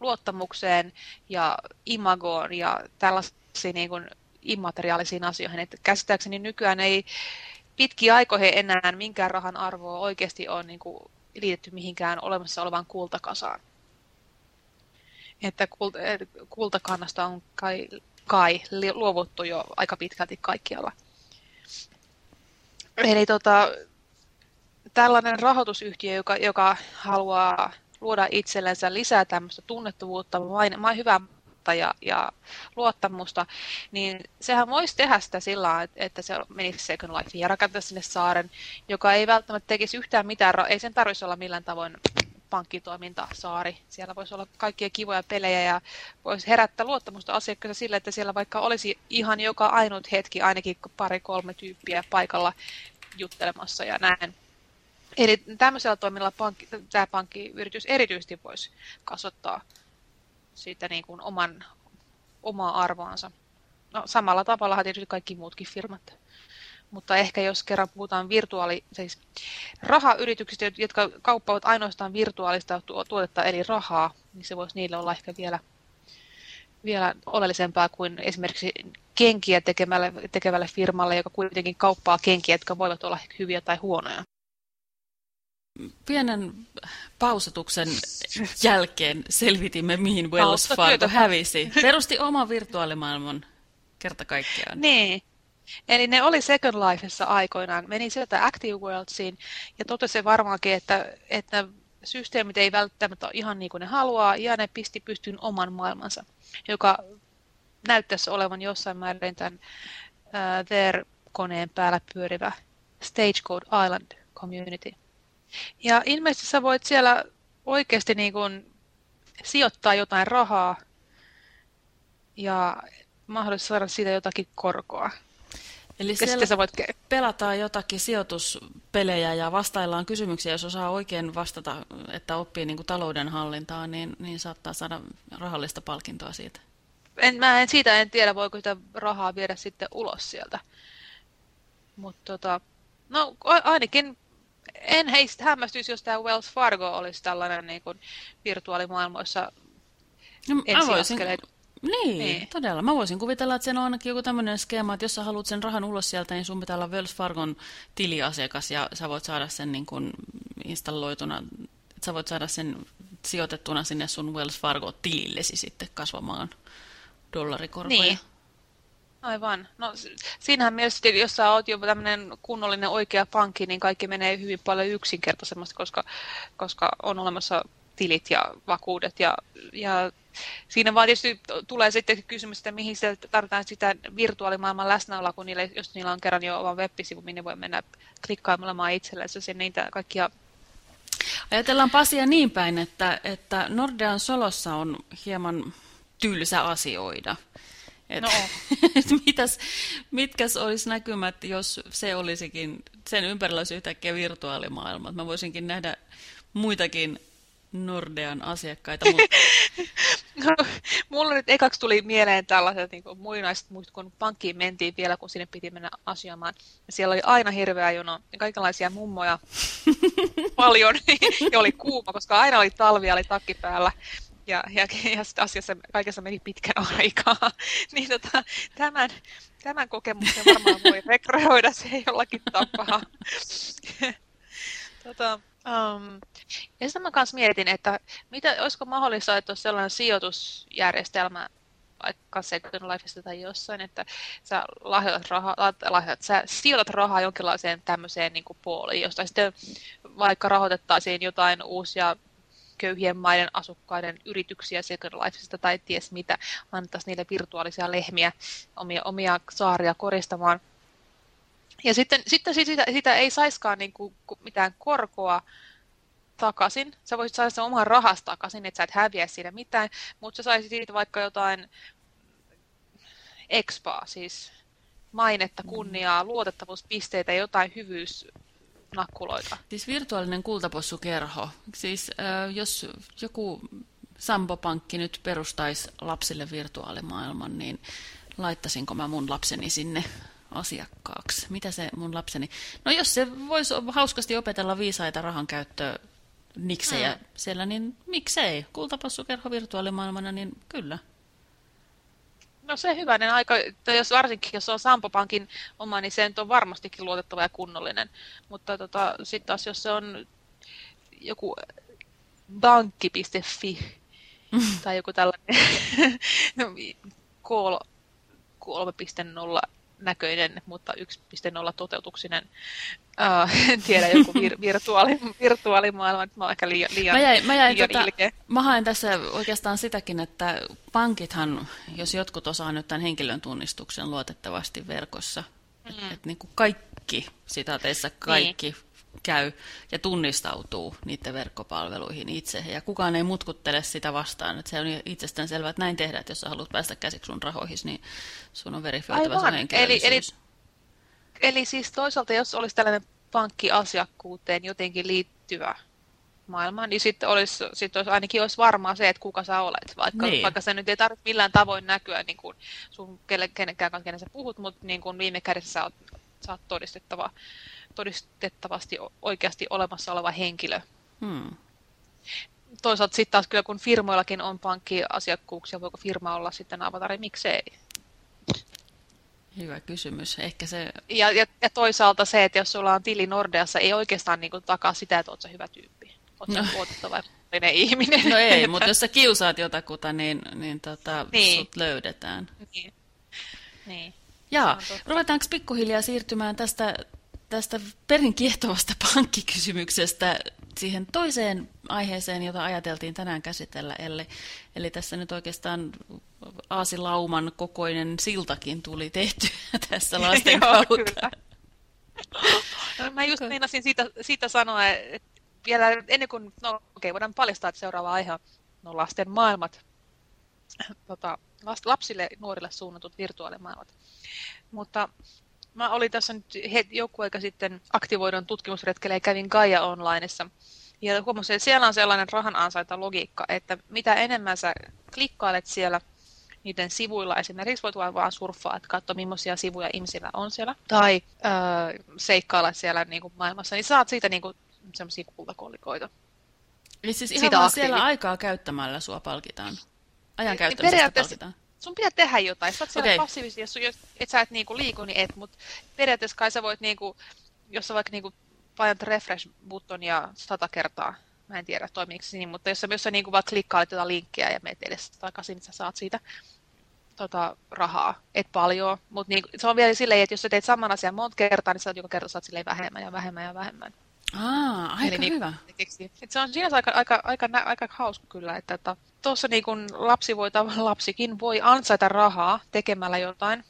luottamukseen ja imagoon ja tällaisiin niin kuin immateriaalisiin asioihin. Että käsittääkseni nykyään ei pitkiä aikoihin enää minkään rahan arvoa oikeasti ole niin kuin liitetty mihinkään olemassa olevaan kultakasaan. Että kultakannasta on kai kai luovuttu jo aika pitkälti kaikkialla. Eli tota, tällainen rahoitusyhtiö, joka, joka haluaa luoda itsellensä lisää tämmöistä tunnettavuutta, main, main hyvää ja, ja luottamusta, niin sehän voisi tehdä sitä sillä että, se menisi Second Life ja rakentaa sinne saaren, joka ei välttämättä tekisi yhtään mitään, ei sen tarvitsisi olla millään tavoin pankkitoimintasaari. Siellä voisi olla kaikkia kivoja pelejä ja voisi herättää luottamusta asiakkaille sillä, että siellä vaikka olisi ihan joka ainut hetki ainakin pari-kolme tyyppiä paikalla juttelemassa ja näin. Eli tämmöisellä toiminnalla pankki, tämä pankkiyritys erityisesti voisi kasvattaa siitä niin kuin oman, omaa arvoansa. No, samalla tavalla tietysti kaikki muutkin firmat mutta ehkä jos kerran puhutaan virtuaali, siis rahayrityksistä, jotka kauppaavat ainoastaan virtuaalista tuotetta eli rahaa, niin se voisi niille olla ehkä vielä, vielä oleellisempaa kuin esimerkiksi kenkiä tekemälle, tekevälle firmalle, joka kuitenkin kauppaa kenkiä, jotka voivat olla hyviä tai huonoja. Pienen pausatuksen jälkeen selvitimme, mihin Wells Fargo hävisi. Perusti oman virtuaalimaailman kerta kaikkiaan. Niin. Eli ne oli Second Lifeissa aikoinaan, meni sieltä Active Worldsiin ja totesi varmaankin, että, että systeemit ei välttämättä ole ihan niin kuin ne haluaa ja ne pisti pystyyn oman maailmansa, joka näyttäisi olevan jossain määrin tämän uh, There-koneen päällä pyörivä Stagecode Island Community. Ja ilmeisesti sä voit siellä oikeasti niin kuin sijoittaa jotain rahaa ja mahdollisesti saada siitä jotakin korkoa. Eli siellä sä voit... pelataan jotakin sijoituspelejä ja vastaillaan kysymyksiä, jos osaa oikein vastata, että oppii niin kuin taloudenhallintaa, niin, niin saattaa saada rahallista palkintoa siitä. En, mä en, siitä en tiedä, voiko sitä rahaa viedä sitten ulos sieltä. Mutta tota, no ainakin en heistä hämmästyisi, jos tämä Wells Fargo olisi tällainen niin kuin virtuaalimaailmoissa no, ensiaskeleet. Niin, niin, todella. Mä voisin kuvitella, että siellä on ainakin joku tämmöinen skeema, että jos sä haluat sen rahan ulos sieltä, niin sun pitää olla Wells Fargon tiliasiakas ja sä voit saada sen niin kuin installoituna, että sä voit saada sen sijoitettuna sinne sun Wells Fargo-tilillesi sitten kasvamaan dollarikorkoja. Niin. Aivan. No siinähän mielessä, jos sä oot jo tämmöinen kunnollinen oikea pankki, niin kaikki menee hyvin paljon yksinkertaisemmasti, koska, koska on olemassa tilit ja vakuudet ja, ja siinä vaan tietysti tulee sitten kysymys, että mihin se tarvitaan sitä virtuaalimaailman läsnäoloa, kun niille, jos niillä on kerran jo oma web-sivu, minne voi mennä klikkailemaan itsellensä sen niitä kaikkia Ajatellaan Pasia niin päin, että, että Nordean Solossa on hieman tylsä asioida. Et, no. et mitäs, mitkäs olisi näkymät, jos se olisikin, sen ympärillä olisi yhtäkkiä virtuaalimaailma. Mä voisinkin nähdä muitakin Nordean asiakkaita. Mutta... no, mulla nyt ekaksi tuli mieleen tällaiset niin kuin muinaiset muistot, kun pankkiin mentiin vielä, kun sinne piti mennä asioimaan. Ja siellä oli aina hirveä jono ja kaikenlaisia mummoja paljon ja oli kuuma, koska aina oli talvi oli takki päällä. Ja, ja, ja asiassa kaikessa meni pitkän aikaa. niin tota, tämän, tämän kokemuksen varmaan voi rekrytoida se jollakin tapaa. tota, Um, ja sitten mä kanssa mietin, että mitä, olisiko mahdollista, että olisi sellainen sijoitusjärjestelmä, vaikka Second Lifeista tai jossain, että sä, lahjoitat rahaa, lahjoitat, sä sijoitat rahaa jonkinlaiseen tämmöiseen niin puoliin, josta sitten vaikka rahoitettaisiin jotain uusia köyhien maiden asukkaiden yrityksiä Second Lifeista tai ties mitä, annettaisiin niille virtuaalisia lehmiä, omia, omia saaria koristamaan – ja sitten, sitten sitä, sitä ei saiskaan niin kuin mitään korkoa takaisin. Sä voisit saada sen oman rahas takaisin, että sä et häviä siinä mitään, mutta sä saisit siitä vaikka jotain expaa, siis mainetta, mm. kunniaa, luotettavuuspisteitä ja jotain hyvyysnakkuloita. Siis virtuaalinen kultapossukerho. Siis äh, jos joku Sampo-pankki nyt perustaisi lapsille virtuaalimaailman, niin laittaisinko mä mun lapseni sinne asiakkaaksi? Mitä se mun lapseni... No jos se voisi hauskasti opetella viisaita rahan käyttöä niksejä mm. siellä, niin miksei? Kultapassukerho virtuaalimaailmana, niin kyllä. No se hyvänen aika, jos varsinkin jos on Sampo-pankin oma, niin se on varmastikin luotettava ja kunnollinen. Mutta tota, sitten taas jos se on joku bankki.fi tai joku tällainen call 3.0 näköinen, mutta 1.0 toteutuksinen. Uh, en tiedä, joku vir, virtuaali, virtuaalimaailma, mä oon ehkä liian, liian, mä jäin, mä jäin liian tota, ilkeä. Mä haen tässä oikeastaan sitäkin, että pankithan, jos jotkut osaa nyt tämän henkilön tunnistuksen luotettavasti verkossa, mm. että et niin kuin kaikki, sitaateissa kaikki niin käy ja tunnistautuu niiden verkkopalveluihin itse. Ja kukaan ei mutkuttele sitä vastaan. Että se on itsestään selvää, että näin tehdään, että jos sä haluat päästä käsiksi sun rahoihin, niin sun on verifioitava sun eli, eli, eli siis toisaalta, jos olisi tällainen pankkiasiakkuuteen jotenkin liittyvä maailma, niin sitten olisi, sit olisi ainakin olisi varmaa se, että kuka sä olet. Vaikka, niin. vaikka se nyt ei tarvitse millään tavoin näkyä niin kuin sun kenenkään kanssa, kenen sä puhut, mutta niin kuin viime kädessä sä oot, sä oot todistettava todistettavasti oikeasti olemassa oleva henkilö. Hmm. Toisaalta sitten taas kyllä kun firmoillakin on pankkiasiakkuuksia, voiko firma olla sitten avatari, miksei? Hyvä kysymys. Ehkä se... ja, ja, ja toisaalta se, että jos sulla on tili Nordeassa, ei oikeastaan niin kuin takaa sitä, että olet se hyvä tyyppi. Olet no. luotettava ja ihminen. No ei, mutta jos sä kiusaat jotakuta, niin, niin, tota, niin. sut löydetään. Niin. niin. Jaa, ruvetaanko pikkuhiljaa siirtymään tästä tästä perin kiehtovasta pankkikysymyksestä siihen toiseen aiheeseen, jota ajateltiin tänään käsitellä. Eli, eli tässä nyt oikeastaan aasilauman kokoinen siltakin tuli tehty tässä lasten kautta. No, mä just meinasin siitä, siitä sanoa, että vielä ennen kuin, no okei, okay, voidaan paljastaa, että seuraava aihe on no, lasten maailmat, tota, lapsille nuorille suunnatut virtuaalimaailmat. Mutta mä olin tässä nyt joku aika sitten aktivoidun tutkimusretkelle ja kävin Gaia Onlineissa. Ja huomasin, että siellä on sellainen rahan ansaita logiikka, että mitä enemmän sä klikkailet siellä niiden sivuilla, esimerkiksi voit vaan surffaa, että katsoa millaisia sivuja ihmisillä on siellä, tai öö, seikkailla siellä niin kuin maailmassa, niin saat siitä niin kuin, sellaisia kultakollikoita. Eli siis ihan vaan siellä aikaa käyttämällä sua palkitaan? Ajan käyttämisestä palkitaan? Sun pitää tehdä jotain. Sä oot okay. passiivisesti, jos, jos et sä et niinku liiku, niin et, mutta periaatteessa kai sä voit, niinku, jos sä vaikka niinku painat refresh-buttonia sata kertaa, mä en tiedä toimiiko se niin, mutta jos sä, jos sä niinku vaan klikkailet jotain linkkiä ja meet edes takaisin, niin sä saat siitä tota, rahaa, et paljon, mutta niinku, se on vielä silleen, että jos sä teet saman asian monta kertaa, niin sä joka kerta saat silleen vähemmän ja vähemmän ja vähemmän. Aa, aika Eli niin hyvä. Niin, se on siinä aika, aika, aika, aika hauska kyllä, että, että tuossa niin kun lapsi voi, lapsikin voi ansaita rahaa tekemällä jotain,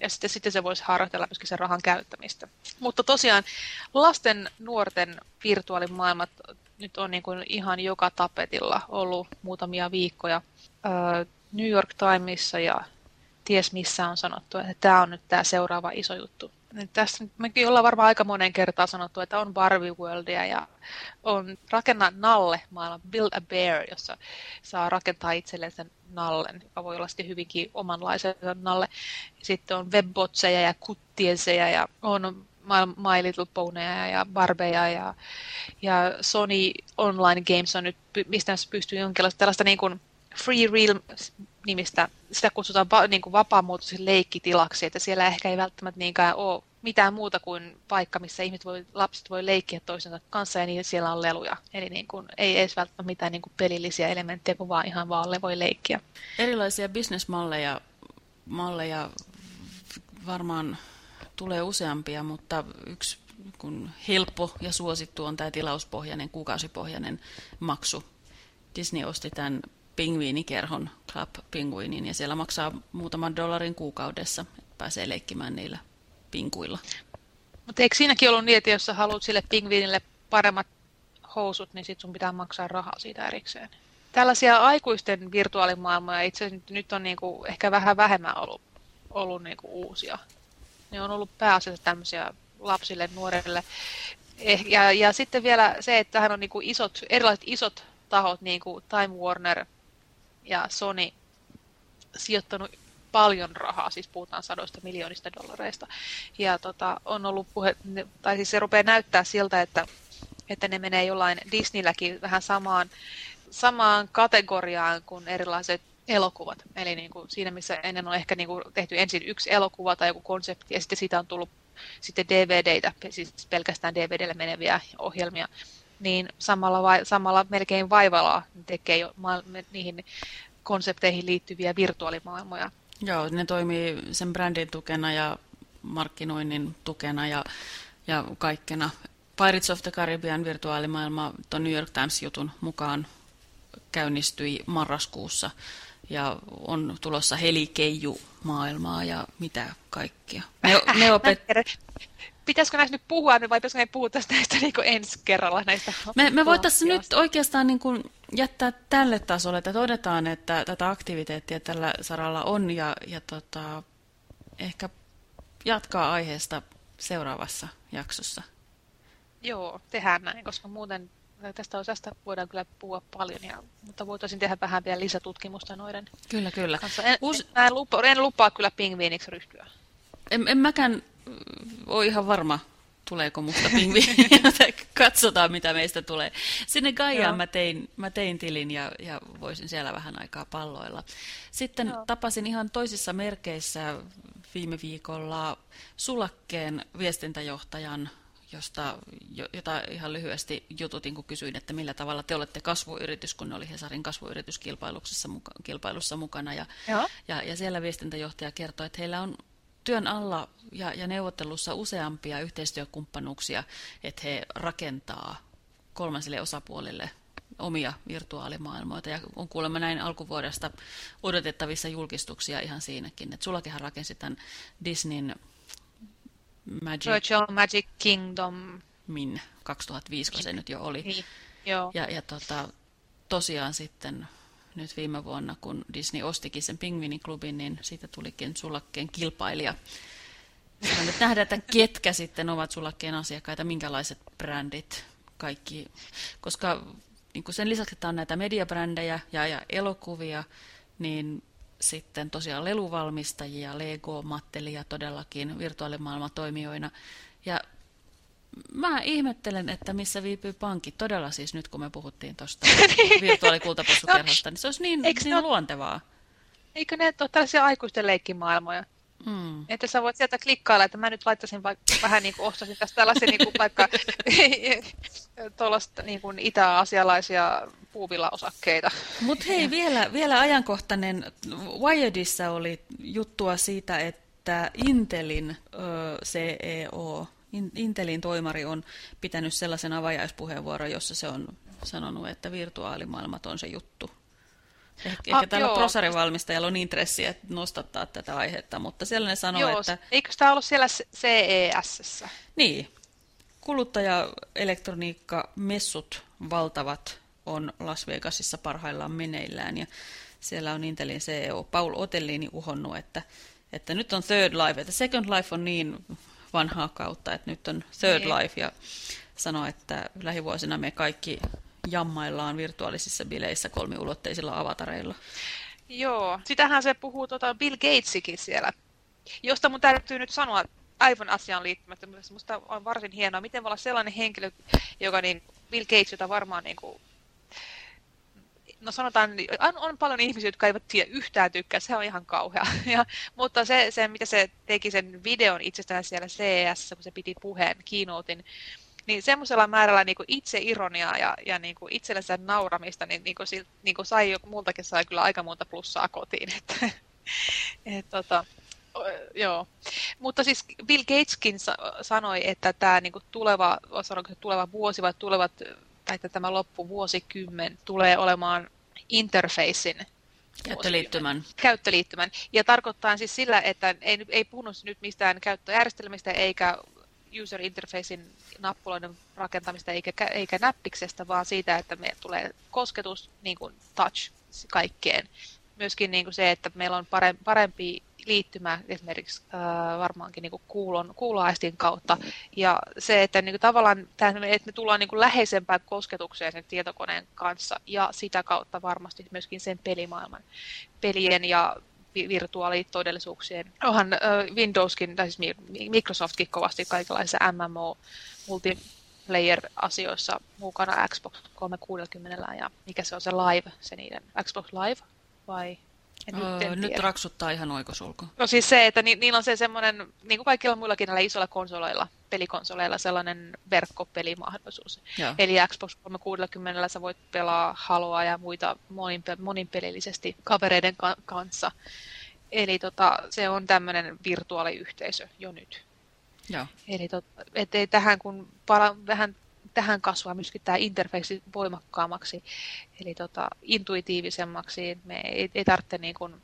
ja sitten, sitten se voisi harjoitella myöskin sen rahan käyttämistä. Mutta tosiaan lasten, nuorten virtuaalimaailmat nyt on niin kuin ihan joka tapetilla ollut muutamia viikkoja. New York Timesissa ja ties missä on sanottu, että tämä on nyt tämä seuraava iso juttu. Tässä mekin ollaan varmaan aika monen kertaa sanottu, että on Barbie Worldia ja on rakenna nalle maailman Build a Bear, jossa saa rakentaa itselleen sen nallen, joka voi olla sitten hyvinkin omanlaisen nalle. Sitten on webbotseja ja kuttieseja ja on My Little Ponyja ja Barbeja ja, ja Sony Online Games on nyt, mistä pystyy jonkinlaista tällaista niin kuin Free Realm nimistä, sitä kutsutaan va, niin kuin vapaamuotoisen leikkitilaksi, että siellä ehkä ei välttämättä niinkään ole mitään muuta kuin paikka, missä ihmiset voi, lapset voi leikkiä toisensa kanssa ja niin siellä on leluja. Eli niin kuin, ei edes välttämättä mitään niin kuin pelillisiä elementtejä, kun vaan ihan vaan voi leikkiä. Erilaisia bisnesmalleja malleja varmaan tulee useampia, mutta yksi kun helppo ja suosittu on tämä tilauspohjainen, kuukausipohjainen maksu. Disney osti tämän pingviinikerhon Club Penguinin ja siellä maksaa muutaman dollarin kuukaudessa, että pääsee leikkimään niillä pinkuilla. Mutta eikö siinäkin ollut niin, että jos sä haluat sille pingviinille paremmat housut, niin sit sun pitää maksaa rahaa siitä erikseen? Tällaisia aikuisten virtuaalimaailmoja itse asiassa nyt on niinku ehkä vähän vähemmän ollut, ollut niinku uusia. Ne on ollut pääasiassa tämmöisiä lapsille, nuorille. Eh, ja, ja sitten vielä se, että tähän on niinku isot, erilaiset isot tahot, niin kuin Time Warner ja Sony, sijoittanut paljon rahaa, siis puhutaan sadoista miljoonista dollareista. Ja tota, on ollut puhe, tai siis se rupeaa näyttää siltä, että, että ne menee jollain Disneylläkin vähän samaan, samaan kategoriaan kuin erilaiset elokuvat. Eli niin kuin siinä, missä ennen on ehkä niin kuin tehty ensin yksi elokuva tai joku konsepti, ja sitten siitä on tullut sitten DVDitä, siis pelkästään DVDlle meneviä ohjelmia, niin samalla, vai, samalla melkein vaivalla tekee jo niihin konsepteihin liittyviä virtuaalimaailmoja. Joo, ne toimii sen brändin tukena ja markkinoinnin tukena ja, ja kaikkena. Pirates of the Caribbean virtuaalimaailma tuon New York Times-jutun mukaan käynnistyi marraskuussa ja on tulossa helikeiju maailmaa ja mitä kaikkea. Ne, ne opet... Pitäisikö näistä nyt puhua vai pitäisikö ne puhua tästä näistä niin ensi kerralla näistä Me, me voitaisiin nyt oikeastaan niin kuin jättää tälle tasolle, että todetaan, että tätä aktiviteettia tällä saralla on ja, ja tota, ehkä jatkaa aiheesta seuraavassa jaksossa. Joo, tehdään näin, koska muuten tästä osasta voidaan kyllä puhua paljon, ja, mutta voitaisiin tehdä vähän vielä lisätutkimusta noiden kyllä, kyllä. kanssa. En, Uus... en, lupaa, en lupaa kyllä pingviiniksi ryhtyä. En, en mäkään ole ihan varma, tuleeko musta pingviini. Katsotaan, mitä meistä tulee. Sinne Gaiaan mä tein, mä tein tilin ja, ja voisin siellä vähän aikaa palloilla. Sitten Joo. tapasin ihan toisissa merkeissä viime viikolla Sulakkeen viestintäjohtajan josta, jota ihan lyhyesti jututin, kun kysyin, että millä tavalla te olette kasvuyritys, kun ne oli Hesarin kasvuyrityskilpailussa kilpailussa mukana. Ja, ja, ja siellä viestintäjohtaja kertoi, että heillä on työn alla ja, ja neuvottelussa useampia yhteistyökumppanuuksia, että he rakentaa kolmansille osapuolille omia virtuaalimaailmoita. Ja on kuulemma näin alkuvuodesta odotettavissa julkistuksia ihan siinäkin. Että Sulakehan rakensi tämän Disneyn Magic, Virtual Magic Kingdom. Min 2005, kun se nyt jo oli. Niin, joo. Ja, ja tota, tosiaan sitten nyt viime vuonna, kun Disney ostikin sen Pingviniklubin, niin siitä tulikin sulakkeen kilpailija. Nyt nähdään, että ketkä sitten ovat sulakkeen asiakkaita, minkälaiset brändit, kaikki. Koska niin sen lisäksi, että on näitä mediabrändejä ja, ja elokuvia, niin sitten tosiaan leluvalmistajia, Lego, Mattelia todellakin virtuaalimaailman toimijoina. Ja mä ihmettelen, että missä viipyy pankki. Todella siis nyt, kun me puhuttiin tuosta niin. virtuaalikultapussukerhosta, niin se olisi niin, Eikö niin luontevaa. Eikö ne ole tällaisia aikuisten leikkimaailmoja? Mm. Että sä voit sieltä klikkailla, että mä nyt laittaisin vaikka vähän niin kuin ostasin tästä tällaisia niin kuin vaikka tuollaista niin kuin itä-asialaisia puuvilla-osakkeita. Mutta hei, vielä, vielä ajankohtainen. Wiredissa oli juttua siitä, että Intelin ö, CEO, Intelin toimari on pitänyt sellaisen avajaispuheenvuoron, jossa se on sanonut, että virtuaalimaailmat on se juttu. Ehkä, ah, tällä prosarivalmistajalla on intressi että nostattaa tätä aihetta, mutta siellä ne sanoo, joo, että... Eikö tämä ollut siellä CES? Niin. Kuluttajaelektroniikka-messut valtavat on Las Vegasissa parhaillaan meneillään, ja siellä on Intelin CEO Paul Otellini uhonnut, että, että nyt on Third Life, että Second Life on niin vanhaa kautta, että nyt on Third niin. Life ja sanoi, että lähivuosina me kaikki jammaillaan virtuaalisissa bileissä kolmiulotteisilla avatareilla. Joo, sitähän se puhuu tota Bill Gatesikin siellä, josta mun täytyy nyt sanoa aivan asiaan liittymättä, mutta minusta on varsin hienoa, miten voi olla sellainen henkilö, joka niin, Bill Gates, jota varmaan niin kuin, no sanotaan, on, on paljon ihmisiä, jotka eivät tiedä yhtään tykkää, se on ihan kauhea. Ja, mutta se, se, mitä se teki sen videon itsestään siellä CES, kun se piti puheen, keynotein, niin semmoisella määrällä niin kuin itse ironiaa ja, ja niin kuin itsellensä nauramista, niin, niin, kuin, niin kuin sai, multakin sai kyllä aika monta plussaa kotiin. Että, et, tota, joo. Mutta siis Bill Gateskin sanoi, että tämä niin kuin tuleva, tuleva vuosi vai tulevat, tai että tämä loppu vuosikymmen tulee olemaan interfacein Käyttöliittymän. Käyttöliittymän. Ja tarkoittaa siis sillä, että ei, ei puhunut nyt mistään käyttöjärjestelmistä eikä user interfacein nappuloiden rakentamista eikä, eikä näppiksestä, vaan siitä, että me tulee kosketus, niin kuin touch kaikkeen. Myöskin niin kuin se, että meillä on parempi liittymä esimerkiksi äh, varmaankin niin kuulon, kuuloaistin kautta. Ja se, että niin kuin tavallaan tämän, että me tullaan niin kuin läheisempään kosketukseen sen tietokoneen kanssa ja sitä kautta varmasti myöskin sen pelimaailman pelien ja virtuaalitodellisuuksien. Onhan Windowskin, tai siis Microsoftkin kovasti kaikenlaisissa MMO, multiplayer-asioissa mukana Xbox 360 ja mikä se on se Live, se niiden Xbox Live vai öö, nyt, nyt raksuttaa ihan oikosulku. No siis se, että ni, niillä on se semmoinen, niin kuin kaikilla muillakin näillä isoilla konsoleilla, pelikonsoleilla, sellainen verkkopelimahdollisuus. Joo. Eli Xbox 360 sä voit pelaa Haloa ja muita monin, moninpelillisesti kavereiden ka- kanssa. Eli tota, se on tämmöinen virtuaaliyhteisö jo nyt. Joo. Eli tot, ettei tähän kun pala, vähän tähän kasvaa myöskin tämä interfeksi voimakkaammaksi, eli tota, intuitiivisemmaksi. Me ei, ei tarvitse niin kuin,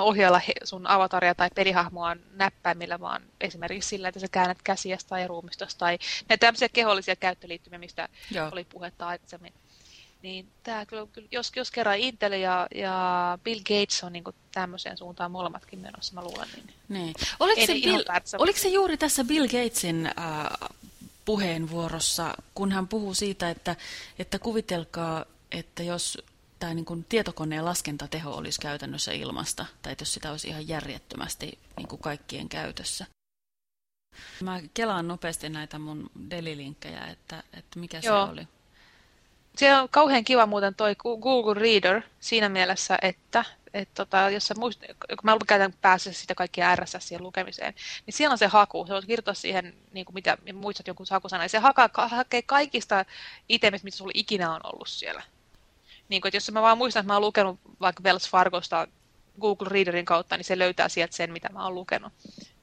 ohjailla sun avataria tai pelihahmoa näppäimillä, vaan esimerkiksi sillä, että sä käännät käsiästä tai ruumistosta tai näitä tämmöisiä kehollisia käyttöliittymiä, mistä Joo. oli puhetta aikaisemmin. Niin tämä kyllä, jos, jos kerran Intel ja, ja Bill Gates on niin tämmöiseen suuntaan molemmatkin menossa, mä luulen. Niin, niin. Oliko, se Bill, oliko se juuri tässä Bill Gatesin äh, puheenvuorossa, kun hän puhuu siitä, että, että kuvitelkaa, että jos tämä niin kuin tietokoneen laskentateho olisi käytännössä ilmasta, tai että jos sitä olisi ihan järjettömästi niin kuin kaikkien käytössä. Mä kelaan nopeasti näitä mun Deli-linkkejä, että, että mikä Joo. se oli. Se on kauhean kiva muuten toi Google Reader siinä mielessä, että et tota, jos sä muist, kun mä käytän päässä sitä kaikkia RSS lukemiseen, niin siellä on se haku. Se voit kirjoittaa siihen, niin kuin mitä muistat jonkun hakusanan, se haka, hakee kaikista itemistä, mitä sulla ikinä on ollut siellä. Niin kuin, että jos mä vaan muistan, että mä oon lukenut vaikka Wells Fargosta Google Readerin kautta, niin se löytää sieltä sen, mitä mä oon lukenut.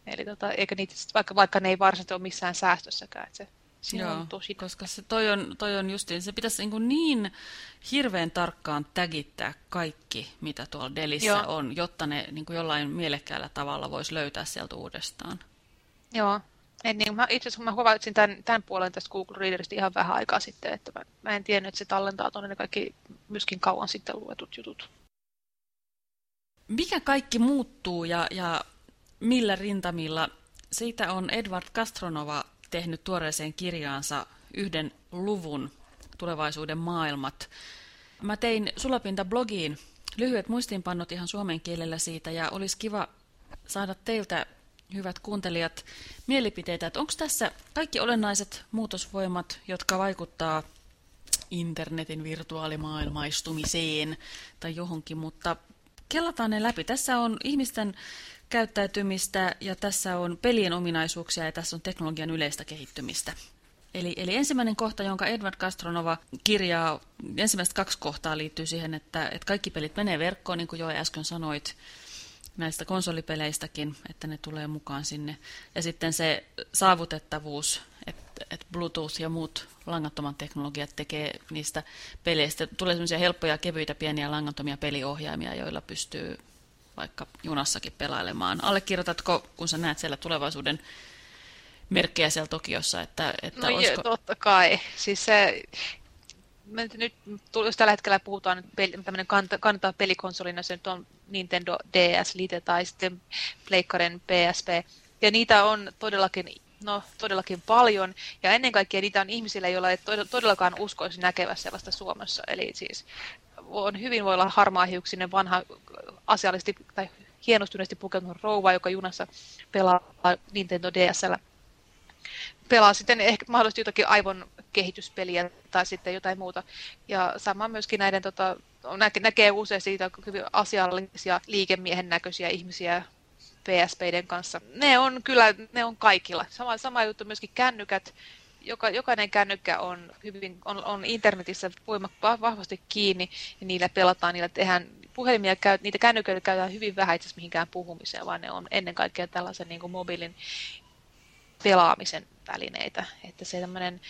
Eli tota, eikä niitä, vaikka, vaikka ne ei varsinaisesti ole missään säästössäkään. Että se, Joo, on tosi... koska se toi on, toi on justiin, se pitäisi niin, niin hirveän tarkkaan tagittää kaikki, mitä tuolla Delissä Joo. on, jotta ne niin kuin jollain mielekkäällä tavalla voisi löytää sieltä uudestaan. Joo, en, niin, mä, itse asiassa mä havaitsin tämän, tämän puolen tästä Google Readerista ihan vähän aikaa sitten, että mä, mä en tiennyt, että se tallentaa tuonne ne kaikki myöskin kauan sitten luetut jutut. Mikä kaikki muuttuu ja, ja millä rintamilla? Siitä on Edward Castronova tehnyt tuoreeseen kirjaansa yhden luvun tulevaisuuden maailmat. Mä tein Sulapinta-blogiin lyhyet muistiinpannot ihan suomen kielellä siitä ja olisi kiva saada teiltä, hyvät kuuntelijat, mielipiteitä, että onko tässä kaikki olennaiset muutosvoimat, jotka vaikuttaa internetin virtuaalimaailmaistumiseen tai johonkin, mutta kellataan ne läpi. Tässä on ihmisten käyttäytymistä ja tässä on pelien ominaisuuksia ja tässä on teknologian yleistä kehittymistä. Eli, eli ensimmäinen kohta, jonka Edward Castronova kirjaa, ensimmäiset kaksi kohtaa liittyy siihen, että, että kaikki pelit menee verkkoon, niin kuin jo äsken sanoit, näistä konsolipeleistäkin, että ne tulee mukaan sinne. Ja sitten se saavutettavuus, että, että Bluetooth ja muut langattomat teknologiat tekee niistä peleistä. Tulee sellaisia helppoja, kevyitä, pieniä langattomia peliohjaimia, joilla pystyy vaikka junassakin pelailemaan. Allekirjoitatko, kun sä näet siellä tulevaisuuden merkkejä siellä Tokiossa? Että, että no olisiko... totta kai. Siis se, me nyt, jos tällä hetkellä puhutaan nyt peli, tämmöinen kannattaa pelikonsolina, se nyt on Nintendo DS Lite tai sitten Pleikkarin PSP, ja niitä on todellakin, no, todellakin paljon, ja ennen kaikkea niitä on ihmisillä, joilla ei todellakaan uskoisi näkevä sellaista Suomessa. Eli siis on hyvin voi olla harmaahiuksinen vanha asiallisesti tai hienostuneesti pukeutunut rouva, joka junassa pelaa Nintendo DSL. Pelaa sitten ehkä mahdollisesti jotakin aivon kehityspeliä tai sitten jotain muuta. Ja sama myöskin näiden, tota, näkee usein siitä hyvin asiallisia liikemiehen näköisiä ihmisiä PSPiden kanssa. Ne on kyllä, ne on kaikilla. Sama, sama juttu myöskin kännykät. Joka, jokainen kännykkä on, hyvin, on, on internetissä voimakkaasti vahvasti kiinni ja niillä pelataan, niillä tehdään puhelimia, käy, niitä kännyköitä käytetään hyvin vähän itse mihinkään puhumiseen, vaan ne on ennen kaikkea tällaisen niin kuin mobiilin pelaamisen välineitä. Että se tämmöinen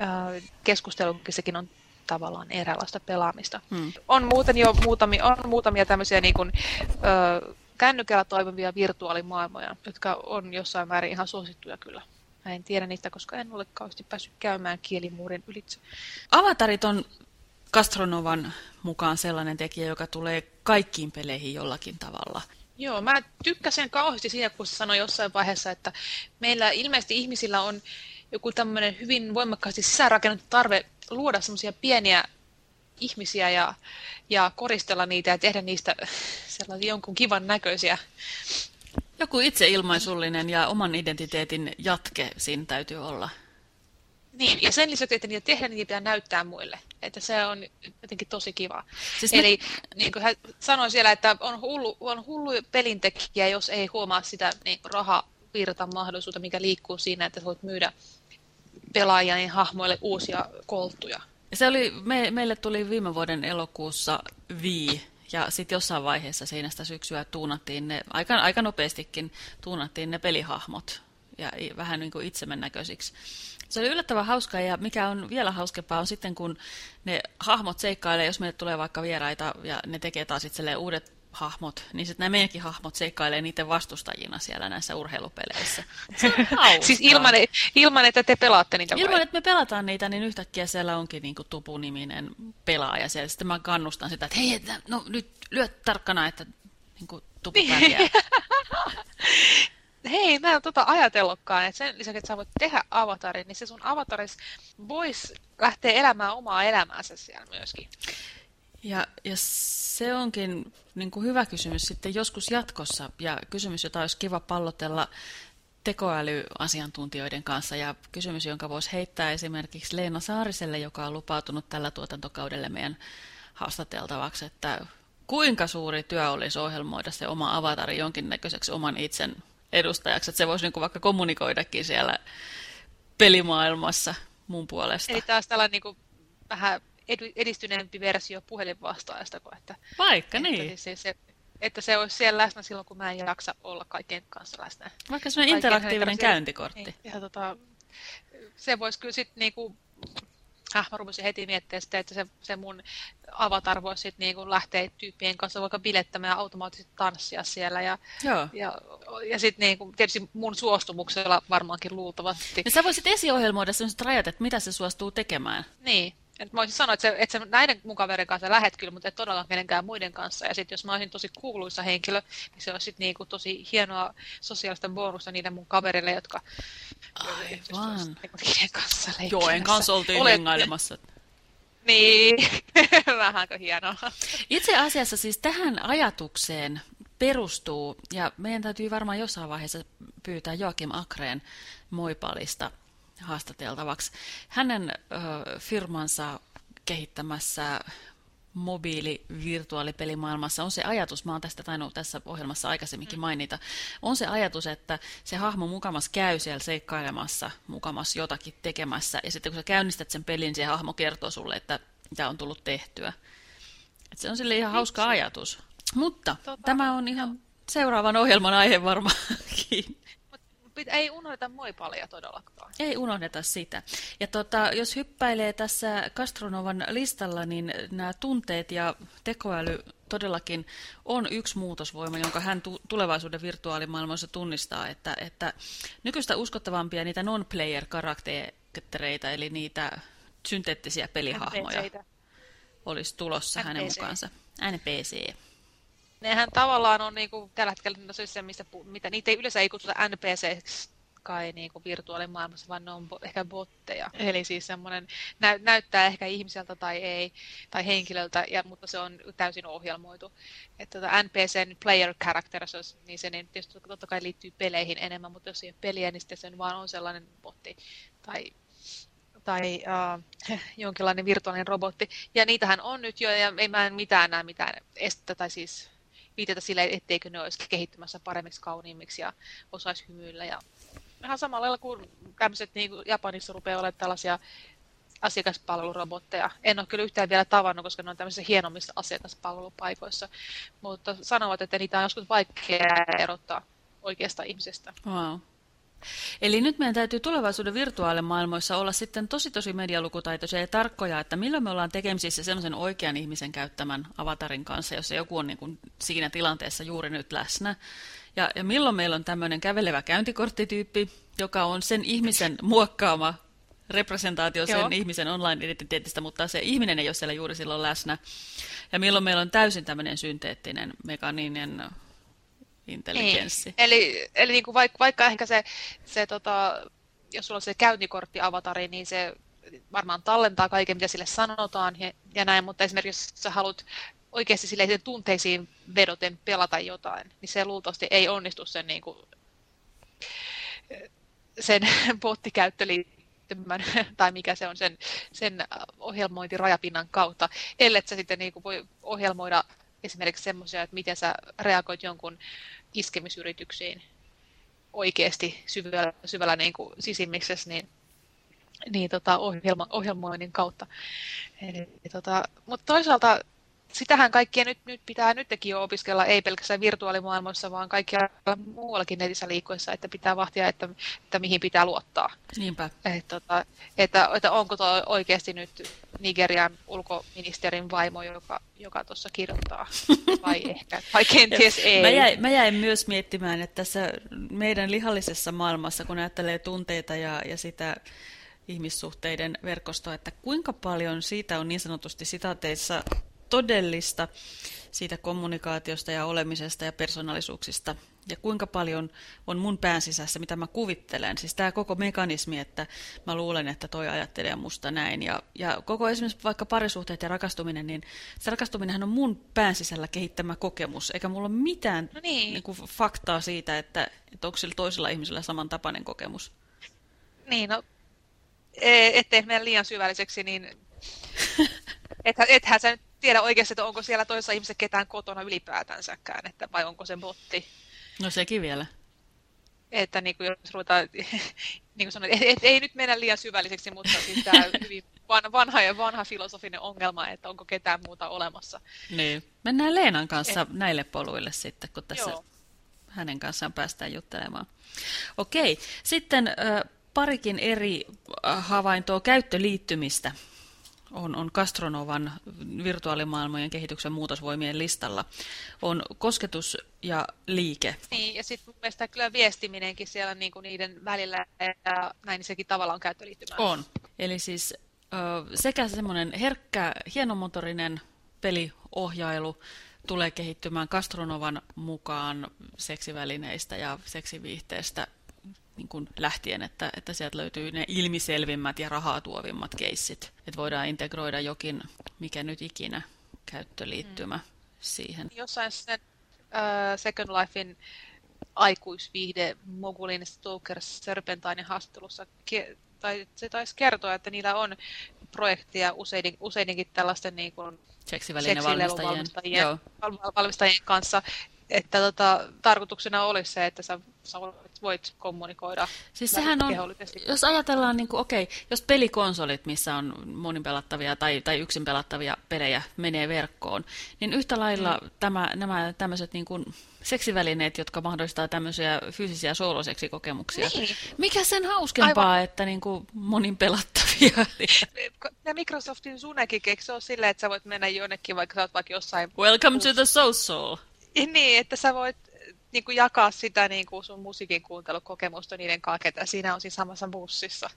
äh, keskustelukin sekin on tavallaan eräänlaista pelaamista. Hmm. On muuten jo muutamia, on muutamia tämmöisiä niin kuin, äh, kännykällä toimivia virtuaalimaailmoja, jotka on jossain määrin ihan suosittuja kyllä. Mä en tiedä niitä, koska en ole kauheasti päässyt käymään kielimuurin ylitse. Avatarit on Castronovan mukaan sellainen tekijä, joka tulee kaikkiin peleihin jollakin tavalla. Joo, mä tykkäsin kauheasti siinä, kun sanoin jossain vaiheessa, että meillä ilmeisesti ihmisillä on joku tämmöinen hyvin voimakkaasti sisäänrakennettu tarve luoda semmoisia pieniä ihmisiä ja, ja koristella niitä ja tehdä niistä sellaisia jonkun kivan näköisiä. Joku itseilmaisullinen ja oman identiteetin jatke siinä täytyy olla. Niin, ja sen lisäksi, että niitä tehdään, niitä pitää näyttää muille. Että se on jotenkin tosi kiva. Siis Eli me... niin kuin hän sanoi siellä, että on hullu, on hullu pelintekijä, jos ei huomaa sitä niin rahavirta mahdollisuutta, mikä liikkuu siinä, että voit myydä pelaajien hahmoille uusia kolttuja. Se oli, me, meille tuli viime vuoden elokuussa Wii, ja sitten jossain vaiheessa siinä sitä syksyä tuunattiin ne, aika, aika nopeastikin tuunattiin ne pelihahmot ja vähän niin kuin itsemme näköisiksi. Se oli yllättävän hauskaa ja mikä on vielä hauskempaa on sitten, kun ne hahmot seikkailee, jos meille tulee vaikka vieraita ja ne tekee taas itselleen uudet hahmot, niin sitten nämä meidänkin hahmot seikkailee niiden vastustajina siellä näissä urheilupeleissä. siis ilman, ilman, että te pelaatte niitä Ilman, vai? että me pelataan niitä, niin yhtäkkiä siellä onkin niin kuin Tupu-niminen pelaaja siellä. Sitten mä kannustan sitä, että hei, no nyt lyö tarkkana, että niin kuin Tupu pärjää. hei, mä en tota ajatellutkaan, että sen lisäksi, että sä voit tehdä avatarin, niin se sun avataris voisi lähteä elämään omaa elämäänsä siellä myöskin. Ja, ja se onkin niin kuin hyvä kysymys sitten joskus jatkossa, ja kysymys, jota olisi kiva pallotella tekoälyasiantuntijoiden kanssa, ja kysymys, jonka voisi heittää esimerkiksi Leena Saariselle, joka on lupautunut tällä tuotantokaudelle meidän haastateltavaksi, että kuinka suuri työ olisi ohjelmoida se oma avatari jonkinnäköiseksi oman itsen edustajaksi, että se voisi niin vaikka kommunikoidakin siellä pelimaailmassa mun puolesta. Eli taas tällainen niin kuin vähän edistyneempi versio puhelinvastaajasta. Että, Vaikka että niin. Se, se, että se olisi siellä läsnä silloin, kun mä en jaksa olla kaikkien kanssa läsnä. Vaikka sellainen interaktiivinen käyntikortti. Niin, ja tota, se voisi kyllä sitten niinku Häh, mä rupesin heti miettimään sitä, että se, se mun avatar voisi sitten niinku lähteä tyyppien kanssa vaikka bilettämään ja automaattisesti tanssia siellä. Ja, Joo. ja, ja sitten niinku, tietysti mun suostumuksella varmaankin luultavasti. Ja sä voisit esiohjelmoida sellaiset rajat, että mitä se suostuu tekemään. Niin, et mä voisin sanoa, että, se, että se näiden mun kaverin kanssa lähet kyllä, mutta et todella kenenkään muiden kanssa. Ja sitten jos mä olisin tosi kuuluisa henkilö, niin se olisi sitten niinku tosi hienoa sosiaalista bonusta niille mun kaverille, jotka... Aivan. kanssa Joo, en kanssa oltiin hengailemassa. Niin, vähänkö hienoa. Itse asiassa siis tähän ajatukseen perustuu, ja meidän täytyy varmaan jossain vaiheessa pyytää Joakim Akreen Moipalista haastateltavaksi. Hänen ö, firmansa kehittämässä mobiili-virtuaalipelimaailmassa on se ajatus, mä oon tästä tainnut tässä ohjelmassa aikaisemminkin mm. mainita, on se ajatus, että se hahmo mukamas käy siellä seikkailemassa, mukamas jotakin tekemässä, ja sitten kun sä käynnistät sen pelin, niin se hahmo kertoo sulle, että mitä on tullut tehtyä. Et se on sille ihan hauska ajatus. Mutta tota, tämä on ihan seuraavan ohjelman aihe varmaankin ei unohdeta moipalia todellakaan. Ei unohdeta sitä. Ja tota, jos hyppäilee tässä Castronovan listalla, niin nämä tunteet ja tekoäly todellakin on yksi muutosvoima, jonka hän tulevaisuuden virtuaalimaailmassa tunnistaa, että, että nykyistä uskottavampia niitä non-player-karaktereita, eli niitä synteettisiä pelihahmoja, olisi tulossa NPC. hänen mukaansa. NPC. Nehän tavallaan on niin kuin, tällä hetkellä no, se, mistä, mitä, niitä ei yleensä ei kutsuta NPC kai niin kuin virtuaalimaailmassa, vaan ne on bo- ehkä botteja. Eli siis semmoinen nä- näyttää ehkä ihmiseltä tai ei, tai henkilöltä, ja, mutta se on täysin ohjelmoitu. Että tota NPCn player character, niin se niin tietysti totta kai liittyy peleihin enemmän, mutta jos ei ole peliä, niin sitten se vaan on sellainen botti tai tai uh, jonkinlainen virtuaalinen robotti. Ja niitähän on nyt jo, ja ei mä en mitään näe mitään estettä, tai siis viitata sille, etteikö ne olisi kehittymässä paremmiksi, kauniimmiksi ja osaisi hymyillä ja ihan samalla lailla kuin tämmöiset niin kuin Japanissa rupeaa olemaan tällaisia asiakaspalvelurobotteja. En ole kyllä yhtään vielä tavannut, koska ne on tämmöisissä hienommissa asiakaspalvelupaikoissa, mutta sanovat, että niitä on joskus vaikea erottaa oikeasta ihmisestä. Wow. Eli nyt meidän täytyy tulevaisuuden virtuaalimaailmoissa olla sitten tosi tosi medialukutaitoisia ja tarkkoja, että milloin me ollaan tekemisissä sellaisen oikean ihmisen käyttämän avatarin kanssa, jos joku on niin kuin siinä tilanteessa juuri nyt läsnä. Ja, ja milloin meillä on tämmöinen kävelevä käyntikorttityyppi, joka on sen ihmisen muokkaama representaatio sen Joo. ihmisen online-identiteetistä, mutta se ihminen ei ole siellä juuri silloin läsnä. Ja milloin meillä on täysin tämmöinen synteettinen, mekaninen intelligenssi. Niin. Eli, eli niin kuin vaikka, vaikka ehkä se, se tota, jos sulla on se käyntikortti-avatari, niin se varmaan tallentaa kaiken, mitä sille sanotaan ja, ja näin, mutta esimerkiksi jos sä haluat oikeasti sille tunteisiin vedoten pelata jotain, niin se luultavasti ei onnistu sen, niin kuin, sen bottikäyttöliittymän, tai mikä se on, sen, sen ohjelmointirajapinnan kautta, ellei sä sitten niin kuin voi ohjelmoida esimerkiksi semmoisia, että miten sä reagoit jonkun iskemisyrityksiin oikeasti syvällä, syvällä niin kuin sisimmiksessä, niin, niin tota, ohjelma, ohjelmoinnin kautta. Eli, tota, mutta toisaalta sitähän kaikkia nyt, nyt pitää nytkin jo opiskella, ei pelkästään virtuaalimaailmassa, vaan kaikkia muuallakin netissä liikkuessa, että pitää vahtia, että, että mihin pitää luottaa. Niinpä. Et, tota, että, että onko tuo oikeasti nyt Nigerian ulkoministerin vaimo, joka, joka tuossa kirjoittaa, vai ehkä, vai kenties ei. Mä jäin, mä jäin myös miettimään, että tässä meidän lihallisessa maailmassa, kun ajattelee tunteita ja, ja sitä ihmissuhteiden verkostoa, että kuinka paljon siitä on niin sanotusti sitaateissa todellista siitä kommunikaatiosta ja olemisesta ja persoonallisuuksista ja kuinka paljon on mun pään sisässä, mitä mä kuvittelen. Siis tämä koko mekanismi, että mä luulen, että toi ajattelee musta näin. Ja, ja koko esimerkiksi vaikka parisuhteet ja rakastuminen, niin se rakastuminenhan on mun pään sisällä kehittämä kokemus, eikä mulla ole mitään no niin. Niin kuin, faktaa siitä, että, että onko sillä toisella ihmisellä samantapainen kokemus. Niin, no e, ettei mene liian syvälliseksi, niin et, ethän sä nyt tiedä oikeasti, että onko siellä toisessa ihmisessä ketään kotona ylipäätänsäkään, että vai onko se botti. No sekin vielä. Että niin kuin jos ruvetaan, niin kuin sanoin, et, et, ei nyt mennä liian syvälliseksi, mutta siis tämä hyvin vanha ja vanha filosofinen ongelma, että onko ketään muuta olemassa. Niin. Mennään Leenan kanssa Et... näille poluille sitten, kun tässä Joo. hänen kanssaan päästään juttelemaan. Okei, sitten äh, parikin eri havaintoa käyttöliittymistä on, on Castronovan virtuaalimaailmojen kehityksen muutosvoimien listalla. On kosketus ja liike. Niin, ja sitten mun mielestä kyllä viestiminenkin siellä niinku niiden välillä, ja näin niin sekin tavallaan on käyttöliittymä. On. Eli siis sekä semmoinen herkkä, hienomotorinen peliohjailu tulee kehittymään Castronovan mukaan seksivälineistä ja seksiviihteestä niin kuin lähtien, että, että sieltä löytyy ne ilmiselvimmät ja rahaa tuovimmat keissit. Että voidaan integroida jokin, mikä nyt ikinä käyttöliittymä mm. siihen. Jossain sen uh, Second Lifein aikuisviihde Mogulin Stoker Serpentine haastattelussa tai se taisi kertoa, että niillä on projekteja useiden, useidenkin tällaisten niin kuin seksivälinevalmistajien valmistajien kanssa, että tota, tarkoituksena olisi se, että sä, sä voit kommunikoida. Siis sehän on, jos ajatellaan, niin kuin, okei, jos pelikonsolit, missä on monin pelattavia tai, tai yksin pelattavia pelejä, menee verkkoon, niin yhtä lailla mm. tämä, nämä tämmöiset niin kuin, seksivälineet, jotka mahdollistaa tämmöisiä fyysisiä sooloseksikokemuksia. Niin. Mikä sen hauskempaa, Aivan. että niin kuin, monin pelattavia? Ja Microsoftin Sunekin keksoo silleen, että sä voit mennä jonnekin, vaikka sä oot vaikka jossain... Welcome to the social. Niin, että sä voit niin kuin jakaa sitä niin kuin sun musiikin kuuntelukokemusta niiden kanssa, ketä siinä on siis samassa bussissa.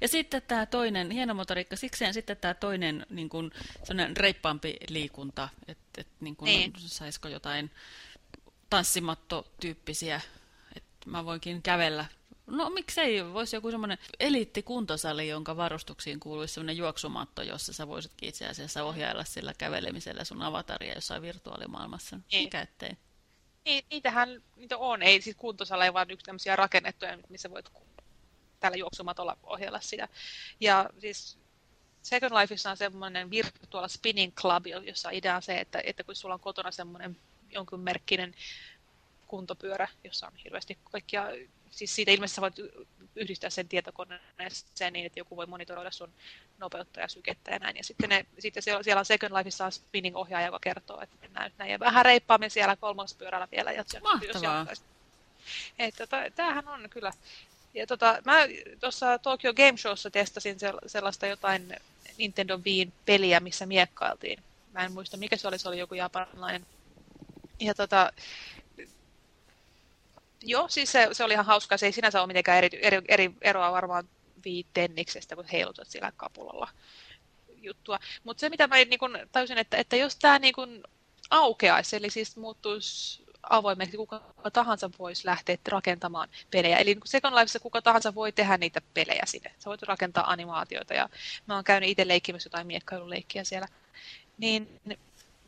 Ja sitten tämä toinen, hieno motoriikka, sikseen sitten tämä toinen niin kuin, reippaampi liikunta, että et, niin kuin, niin. saisiko jotain tanssimatto-tyyppisiä, että mä voinkin kävellä No miksei, voisi joku semmoinen eliittikuntosali, jonka varustuksiin kuuluisi semmoinen juoksumatto, jossa sä voisitkin itse asiassa ohjailla sillä kävelemisellä sun avataria jossain virtuaalimaailmassa. Mikä ettei? Niin, niitähän niitä on. Ei siis kuntosaleja, vaan yksi tämmöisiä rakennettuja, missä voit tällä juoksumatolla ohjella sitä. Ja siis Second Lifeissa on semmoinen virtual spinning club, jossa idea on se, että, että kun sulla on kotona semmoinen jonkun merkkinen kuntopyörä, jossa on hirveästi kaikkia siis siitä ilmeisesti voit yhdistää sen tietokoneeseen niin, että joku voi monitoroida sun nopeutta ja sykettä ja näin. Ja sitten, ne, sitten siellä on Second Lifeissa on spinning-ohjaaja, joka kertoo, että mennään nyt näin. Ja vähän reippaammin siellä pyörällä vielä. Ja Mahtavaa. Että, tota, tämähän on kyllä. Ja tota, mä tuossa Tokyo Game Showssa testasin sellaista jotain Nintendo Wii peliä, missä miekkailtiin. Mä en muista, mikä se oli, se oli joku japanilainen. Ja tota, Joo, siis se, se oli ihan hauska. Se ei sinänsä ole mitenkään eri, eri, eri eroa varmaan viitenniksestä, kun heilutat sillä kapulalla juttua. Mutta se, mitä mä niin kun tajusin, että, että jos tämä niin aukeaisi, eli siis muuttuisi avoimeksi, kuka tahansa voisi lähteä rakentamaan pelejä. Eli Second Lifeissa kuka tahansa voi tehdä niitä pelejä sinne. Sä voit rakentaa animaatioita ja mä oon käynyt itse leikkimässä jotain miekkailuleikkiä siellä. Niin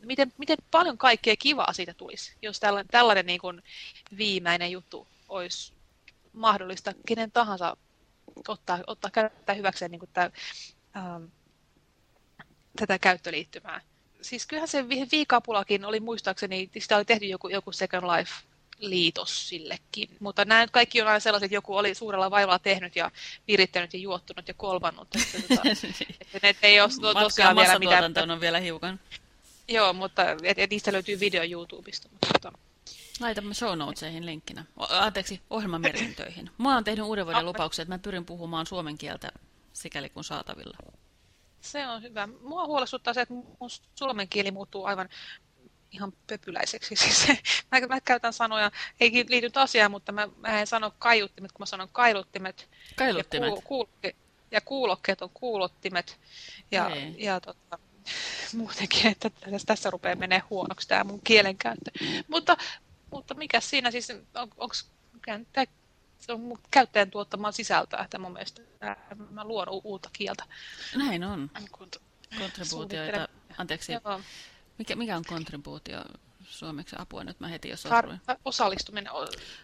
miten, miten paljon kaikkea kivaa siitä tulisi, jos tällainen, tällainen niin kuin viimeinen juttu olisi mahdollista kenen tahansa ottaa, ottaa käyttää hyväkseen niin kuin tämä, ähm, tätä käyttöliittymää. Siis kyllähän se viikapulakin oli muistaakseni, sitä oli tehty joku, joku Second Life liitos sillekin. Mutta nämä kaikki on aina sellaiset, että joku oli suurella vaivalla tehnyt ja virittänyt ja juottunut ja kolvannut. Että, tota, että ne ei ole tosiaan vielä mitään. on vielä hiukan. Joo, mutta et, et niistä löytyy video YouTubesta. Mutta, tota. Laitamme show notesihin linkkinä. O, anteeksi, ohjelmamerkintöihin. Mä oon tehnyt uuden vuoden ah. lupauksen, että mä pyrin puhumaan suomen kieltä sikäli kuin saatavilla. Se on hyvä. Mua huolestuttaa se, että mun suomen kieli muuttuu aivan ihan pöpyläiseksi. Siis mä, mä käytän sanoja, ei liity asiaan, mutta mä, mä en sano kaiuttimet, kun mä sanon kailuttimet. Kailuttimet? Ja, kuul, kuul, ja kuulokkeet on kuulottimet. Ja, ja tota, muutenkin, että tässä rupeaa menee huonoksi tämä mun kielenkäyttö. Mutta, mutta mikä siinä siis, on, onko se on käyttäjän tuottamaan sisältöä, että mun mielestä mä luon uutta kieltä. Näin on. Kontribuutioita, anteeksi, mikä, mikä on kontribuutio suomeksi apua nyt mä heti jos Osallistuminen.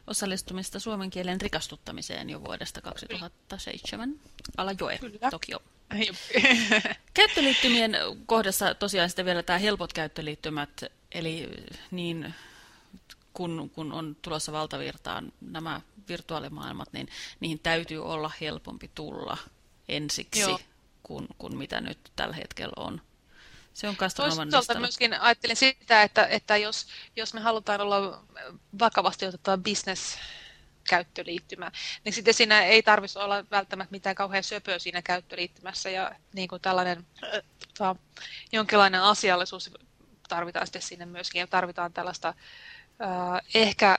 Osallistumista suomen kielen rikastuttamiseen jo vuodesta 2007. Ala Joe, Kyllä. Tokio. Käyttöliittymien kohdassa tosiaan sitten vielä tämä helpot käyttöliittymät, eli niin kun, kun on tulossa valtavirtaan nämä virtuaalimaailmat, niin niihin täytyy olla helpompi tulla ensiksi kuin, kuin mitä nyt tällä hetkellä on. Se on Toisaalta myöskin ajattelin sitä, että, että jos, jos me halutaan olla vakavasti otettava business käyttöliittymä, niin sitten siinä ei tarvitsisi olla välttämättä mitään kauhean söpöä siinä käyttöliittymässä ja niin kuin tällainen äh, jonkinlainen asiallisuus tarvitaan sitten sinne myöskin ja tarvitaan tällaista äh, ehkä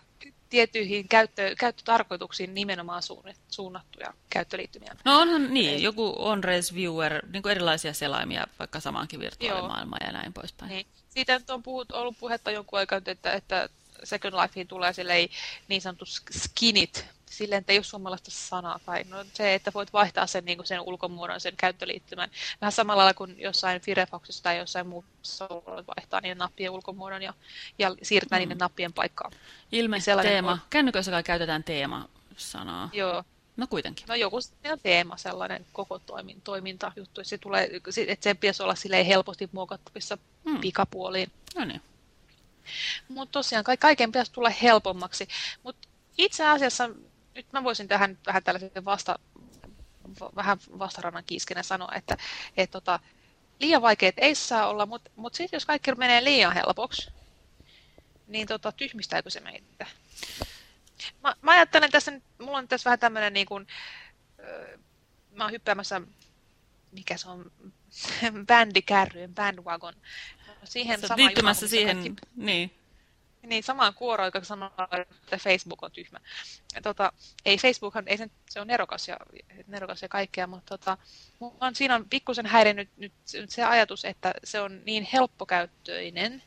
tiettyihin käyttö, käyttötarkoituksiin nimenomaan suunnattuja käyttöliittymiä. No onhan niin, joku on-race viewer, niin kuin erilaisia selaimia, vaikka samaankin virtuaalimaailmaa ja näin poispäin. Niin. Siitä on puhut, ollut puhetta jonkun aikaa, että, että Second Lifeen tulee silleen, niin sanottu skinit, silleen, että ei ole suomalaista sanaa, tai no se, että voit vaihtaa sen, niin sen ulkomuodon, sen käyttöliittymän. Vähän samalla lailla kuin jossain Firefoxissa tai jossain muussa voit vaihtaa niiden nappien ulkomuodon ja, ja siirtää mm. niiden nappien paikkaan. Ilme, niin teema. On... Kännyköissä kai käytetään teema-sanaa. Joo. No kuitenkin. No joku teema, sellainen koko toimin, toimintajuttu. Se tulee, että sen pitäisi olla silleen helposti muokattavissa hmm. pikapuoliin. No niin. Mutta tosiaan kaiken pitäisi tulla helpommaksi. Mutta itse asiassa nyt mä voisin tähän vähän tällaisen vasta, vähän vastarannan kiiskenä sanoa, että et, tota, liian vaikeat ei saa olla, mutta mut sitten jos kaikki menee liian helpoksi, niin tota, tyhmistääkö se meitä? Mä, mä ajattelen tässä, mulla on tässä vähän tämmöinen niin kuin, mä oon hyppäämässä, mikä se on, bändikärryyn, bandwagon. Siihen Sä sama siihen, niin. niin samaan kuoroon, joka sanoo, että Facebook on tyhmä. Tota, ei Facebookhan, ei sen, se on nerokas ja, nerokas ja kaikkea, mutta tota, on, siinä on pikkusen häirinnyt nyt, nyt se ajatus, että se on niin helppokäyttöinen,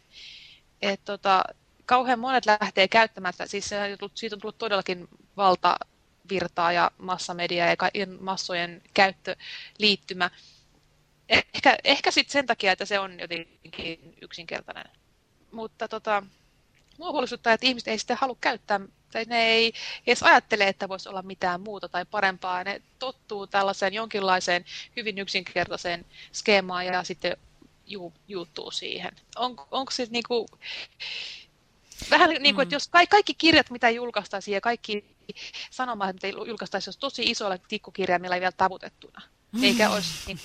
että tota, kauhean monet lähtee käyttämään sitä. Siis siitä on tullut todellakin valtavirtaa ja massamedia ja massojen käyttöliittymä. Ehkä, ehkä sitten sen takia, että se on jotenkin yksinkertainen. Mutta tota, mua huolestuttaa, että ihmiset ei sitten halua käyttää, tai ne ei edes ajattele, että voisi olla mitään muuta tai parempaa. Ne tottuu tällaiseen jonkinlaiseen hyvin yksinkertaiseen skeemaan ja sitten ju, juuttuu siihen. On, onko se niinku, vähän niin kuin, että mm. jos kaikki kirjat, mitä julkaistaisiin ja kaikki sanomat, mitä julkaistaisiin, olisi tosi isolla tikkukirjaimilla vielä tavutettuna. Eikä olisi, niin,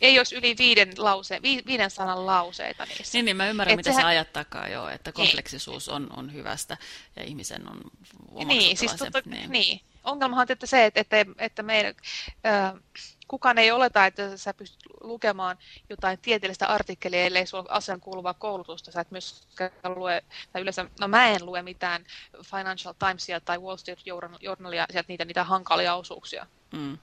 ei olisi yli viiden, lause, viiden sanan lauseita niissä. Niin, niin mä ymmärrän, Et mitä sehän... sä ajat takaa jo, että niin. kompleksisuus on, on hyvästä ja ihmisen on niin, siis totta, niin. niin. Ongelmahan on että se, että, että, että meidän, äh, kukaan ei oleta, että sä pystyt lukemaan jotain tieteellistä artikkelia, ellei sulla asian kuuluvaa koulutusta. Sä et myöskään lue, tai yleensä, no mä en lue mitään Financial Timesia tai Wall Street Journalia, sieltä niitä, niitä hankalia osuuksia. Mm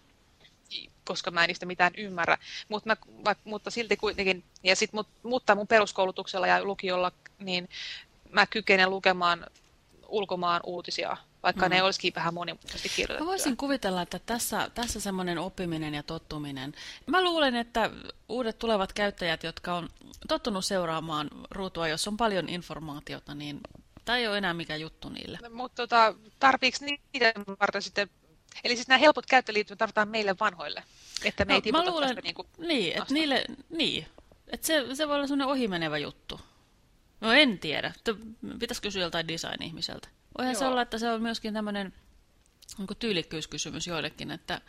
koska mä en niistä mitään ymmärrä. Mut mä, mutta silti kuitenkin, ja sit, mut, mutta mun peruskoulutuksella ja lukiolla, niin mä kykenen lukemaan ulkomaan uutisia, vaikka mm. ne olisikin vähän monimutkaisesti kirjoitettuja. Mä voisin kuvitella, että tässä, tässä semmoinen oppiminen ja tottuminen. Mä luulen, että uudet tulevat käyttäjät, jotka on tottunut seuraamaan ruutua, jos on paljon informaatiota, niin tämä ei ole enää mikä juttu niille. No, mutta tota, tarviiko niitä varten sitten Eli siis nämä helpot käyttöliittymät tarvitaan meille vanhoille, että me no, ei tiputa luulen, tästä niin kuin Niin, että niille, niin. Että se, se voi olla sellainen ohimenevä juttu. No en tiedä. Pitäisi kysyä joltain design-ihmiseltä. Voihan Joo. se olla, että se on myöskin tämmöinen onko tyylikkyyskysymys joillekin, että,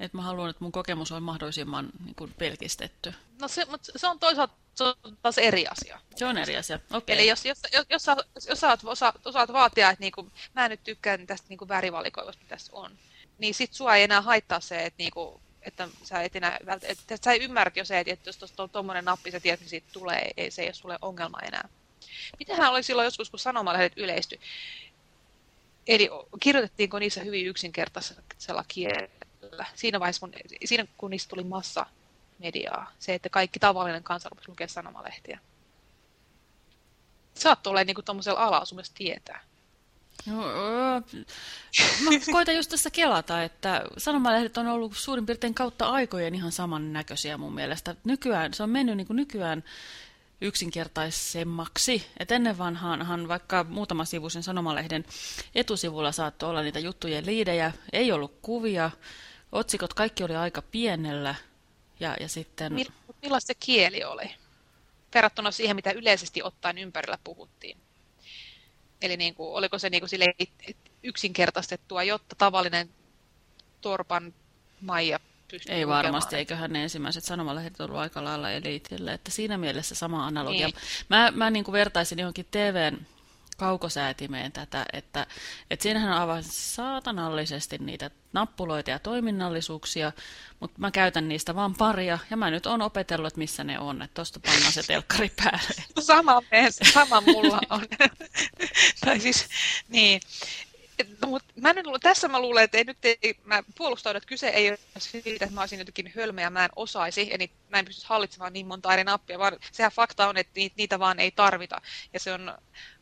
että mä haluan, että mun kokemus on mahdollisimman niin kuin pelkistetty. No se, mutta se on toisaalta se on taas eri asia. Se on eri asia, okei. Eli jos, jos, jos, jos, jos sä osa, osaat vaatia, että niinku, mä nyt tykkään tästä niinku värivalikoivasta, mitä tässä on, niin sit sua ei enää haittaa se, että, niinku, että sä et enää, että sä ymmärrät jo se, että jos tuossa on tuommoinen nappi, sä tiedät, niin siitä tulee, ei, se ei ole sulle ongelma enää. Mitähän oli silloin joskus, kun sanomalehdet yleistyi? Eli kirjoitettiinko niissä hyvin yksinkertaisella kielellä? Siinä vaiheessa, kun, siinä, kun niistä tuli massa mediaa, se, että kaikki tavallinen kansa lukea sanomalehtiä. Saattoi olla niin tuommoisella alaa sun tietää. No, mä koitan just tässä kelata, että sanomalehdet on ollut suurin piirtein kautta aikojen ihan samannäköisiä mun mielestä. Nykyään, se on mennyt niin kuin nykyään yksinkertaisemmaksi. Et ennen vanhaanhan vaikka muutama sivuisen sanomalehden etusivulla saattoi olla niitä juttujen liidejä, ei ollut kuvia, otsikot kaikki oli aika pienellä ja, ja sitten... Millaista se kieli oli verrattuna siihen, mitä yleisesti ottaen ympärillä puhuttiin? Eli niin kuin, oliko se niin kuin sille yksinkertaistettua, jotta tavallinen Torpan Maija pystyy Ei varmasti, eiköhän ne ensimmäiset sanomalehdet ollut aika lailla eliitille, että siinä mielessä sama analogia. Niin. Mä, mä niin kuin vertaisin johonkin TVn kaukosäätimeen tätä, että, että siinähän on aivan saatanallisesti niitä nappuloita ja toiminnallisuuksia, mutta mä käytän niistä vain paria, ja mä nyt on opetellut, että missä ne on, että tuosta pannaan se telkkari päälle. Sama, sama mulla on. tai siis, niin. No, mutta mä nyt, tässä mä luulen, että ei nyt ei, mä puolustaudun, että kyse ei ole siitä, että mä olisin jotenkin hölmö ja mä en osaisi, eli mä en pysty hallitsemaan niin monta eri nappia, vaan sehän fakta on, että niitä, niitä vaan ei tarvita. Ja se on,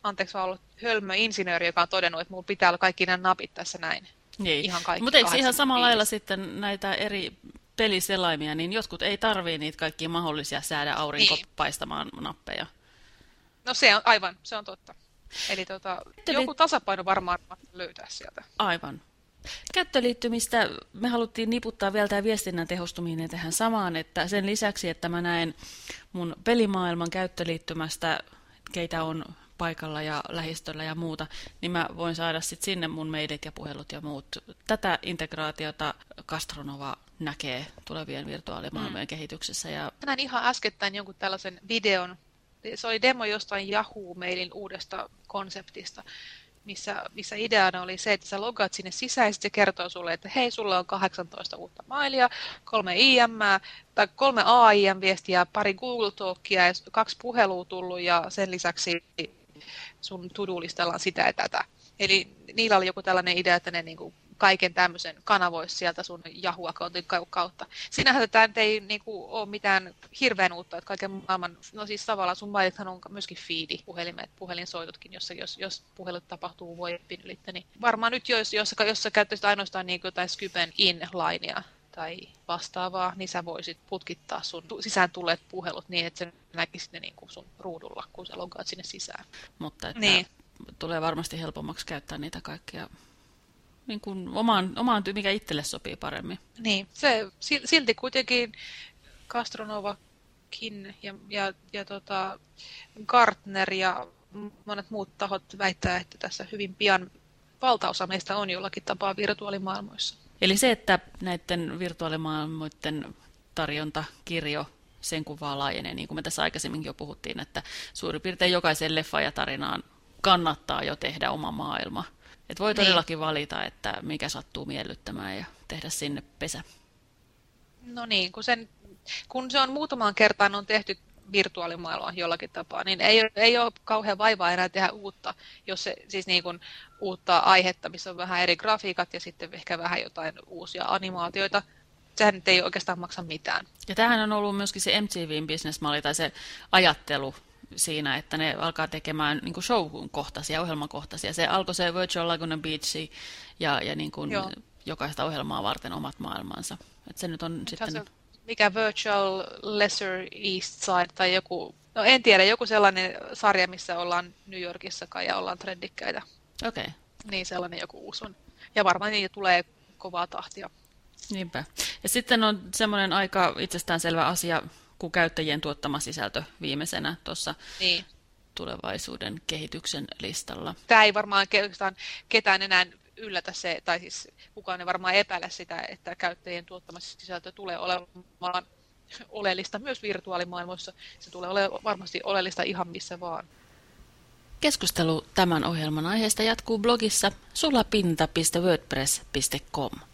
anteeksi, vaan ollut hölmö insinööri, joka on todennut, että mulla pitää olla kaikki nämä napit tässä näin. Niin. Ihan kaikki Mutta eikö ihan samalla lailla sitten näitä eri peliselaimia, niin jotkut ei tarvii niitä kaikkia mahdollisia säädä aurinko niin. paistamaan nappeja. No se on aivan, se on totta. Eli tota, joku tasapaino varmaan löytää sieltä. Aivan. Käyttöliittymistä me haluttiin niputtaa vielä tämä viestinnän tehostuminen tähän samaan, että sen lisäksi, että mä näen mun pelimaailman käyttöliittymästä, keitä on paikalla ja lähistöllä ja muuta, niin mä voin saada sitten sinne mun mailit ja puhelut ja muut. Tätä integraatiota Castronova näkee tulevien virtuaalimaailmojen mm. kehityksessä. Ja... Näin ihan äskettäin jonkun tällaisen videon, se oli demo jostain Yahoo-mailin uudesta konseptista, missä, missä ideana oli se, että sä logaat sinne sisäisesti ja kertoo sulle, että hei, sulla on 18 uutta mailia, kolme IM, tai kolme AIM-viestiä, pari Google Talkia ja kaksi puhelua tullut ja sen lisäksi sun to-do-listalla on sitä ja tätä. Eli niillä oli joku tällainen idea, että ne niin kuin kaiken tämmöisen kanavoisi sieltä sun Yahoo-accountin kautta. Sinähän tämä ei niin kuin, ole mitään hirveän uutta, että kaiken maailman, no siis tavallaan sun mainithan on myöskin feedi, puhelimet, puhelinsoitotkin, jossa jos, jos puhelut tapahtuu webin ylittä, niin varmaan nyt jos, jos, jos sä käyttäisit ainoastaan niin kuin jotain Skypen in-linea, tai vastaavaa, niin sä voisit putkittaa sun sisään tulleet puhelut niin, että sä näkisit ne niin kuin sun ruudulla, kun sä logaat sinne sisään. Mutta että niin. tulee varmasti helpommaksi käyttää niitä kaikkia niin kuin omaan, omaan, mikä itselle sopii paremmin. Niin, se silti kuitenkin Castronovakin ja, ja, ja tota Gartner ja monet muut tahot väittää, että tässä hyvin pian valtaosa meistä on jollakin tapaa virtuaalimaailmoissa. Eli se, että näiden virtuaalimaailmoiden tarjontakirjo sen kuvaa laajenee, niin kuin me tässä aikaisemminkin jo puhuttiin, että suurin piirtein jokaisen leffa ja tarinaan kannattaa jo tehdä oma maailma. Et voi niin. todellakin niin. valita, että mikä sattuu miellyttämään ja tehdä sinne pesä. No niin, kun, sen, kun se on muutamaan kertaan on tehty virtuaalimaailmaa jollakin tapaa, niin ei, ei ole kauhean vaivaa enää tehdä uutta, jos se siis niin kuin uutta aihetta, missä on vähän eri grafiikat ja sitten ehkä vähän jotain uusia animaatioita. Sehän nyt ei oikeastaan maksa mitään. Ja tähän on ollut myöskin se MTVn businessmalli tai se ajattelu siinä, että ne alkaa tekemään niin kuin show-kohtaisia, ohjelmakohtaisia. Se alkoi se Virtual Laguna Beach ja, ja niin kuin jokaista ohjelmaa varten omat maailmansa. Et se nyt on Mikä sitten... Se, mikä Virtual Lesser East Side tai joku, no en tiedä, joku sellainen sarja, missä ollaan New Yorkissa kai ja ollaan trendikkäitä. Okei. Okay. Niin, sellainen joku uusi on. Ja varmaan niitä tulee kovaa tahtia. Niinpä. Ja sitten on semmoinen aika itsestäänselvä asia, kuin käyttäjien tuottama sisältö viimeisenä tuossa niin. tulevaisuuden kehityksen listalla. Tämä ei varmaan ketään enää yllätä se, tai siis kukaan ei varmaan epäile sitä, että käyttäjien tuottama sisältö tulee olemaan oleellista myös virtuaalimaailmoissa. Se tulee olemaan varmasti oleellista ihan missä vaan. Keskustelu tämän ohjelman aiheesta jatkuu blogissa sulapinta.wordpress.com.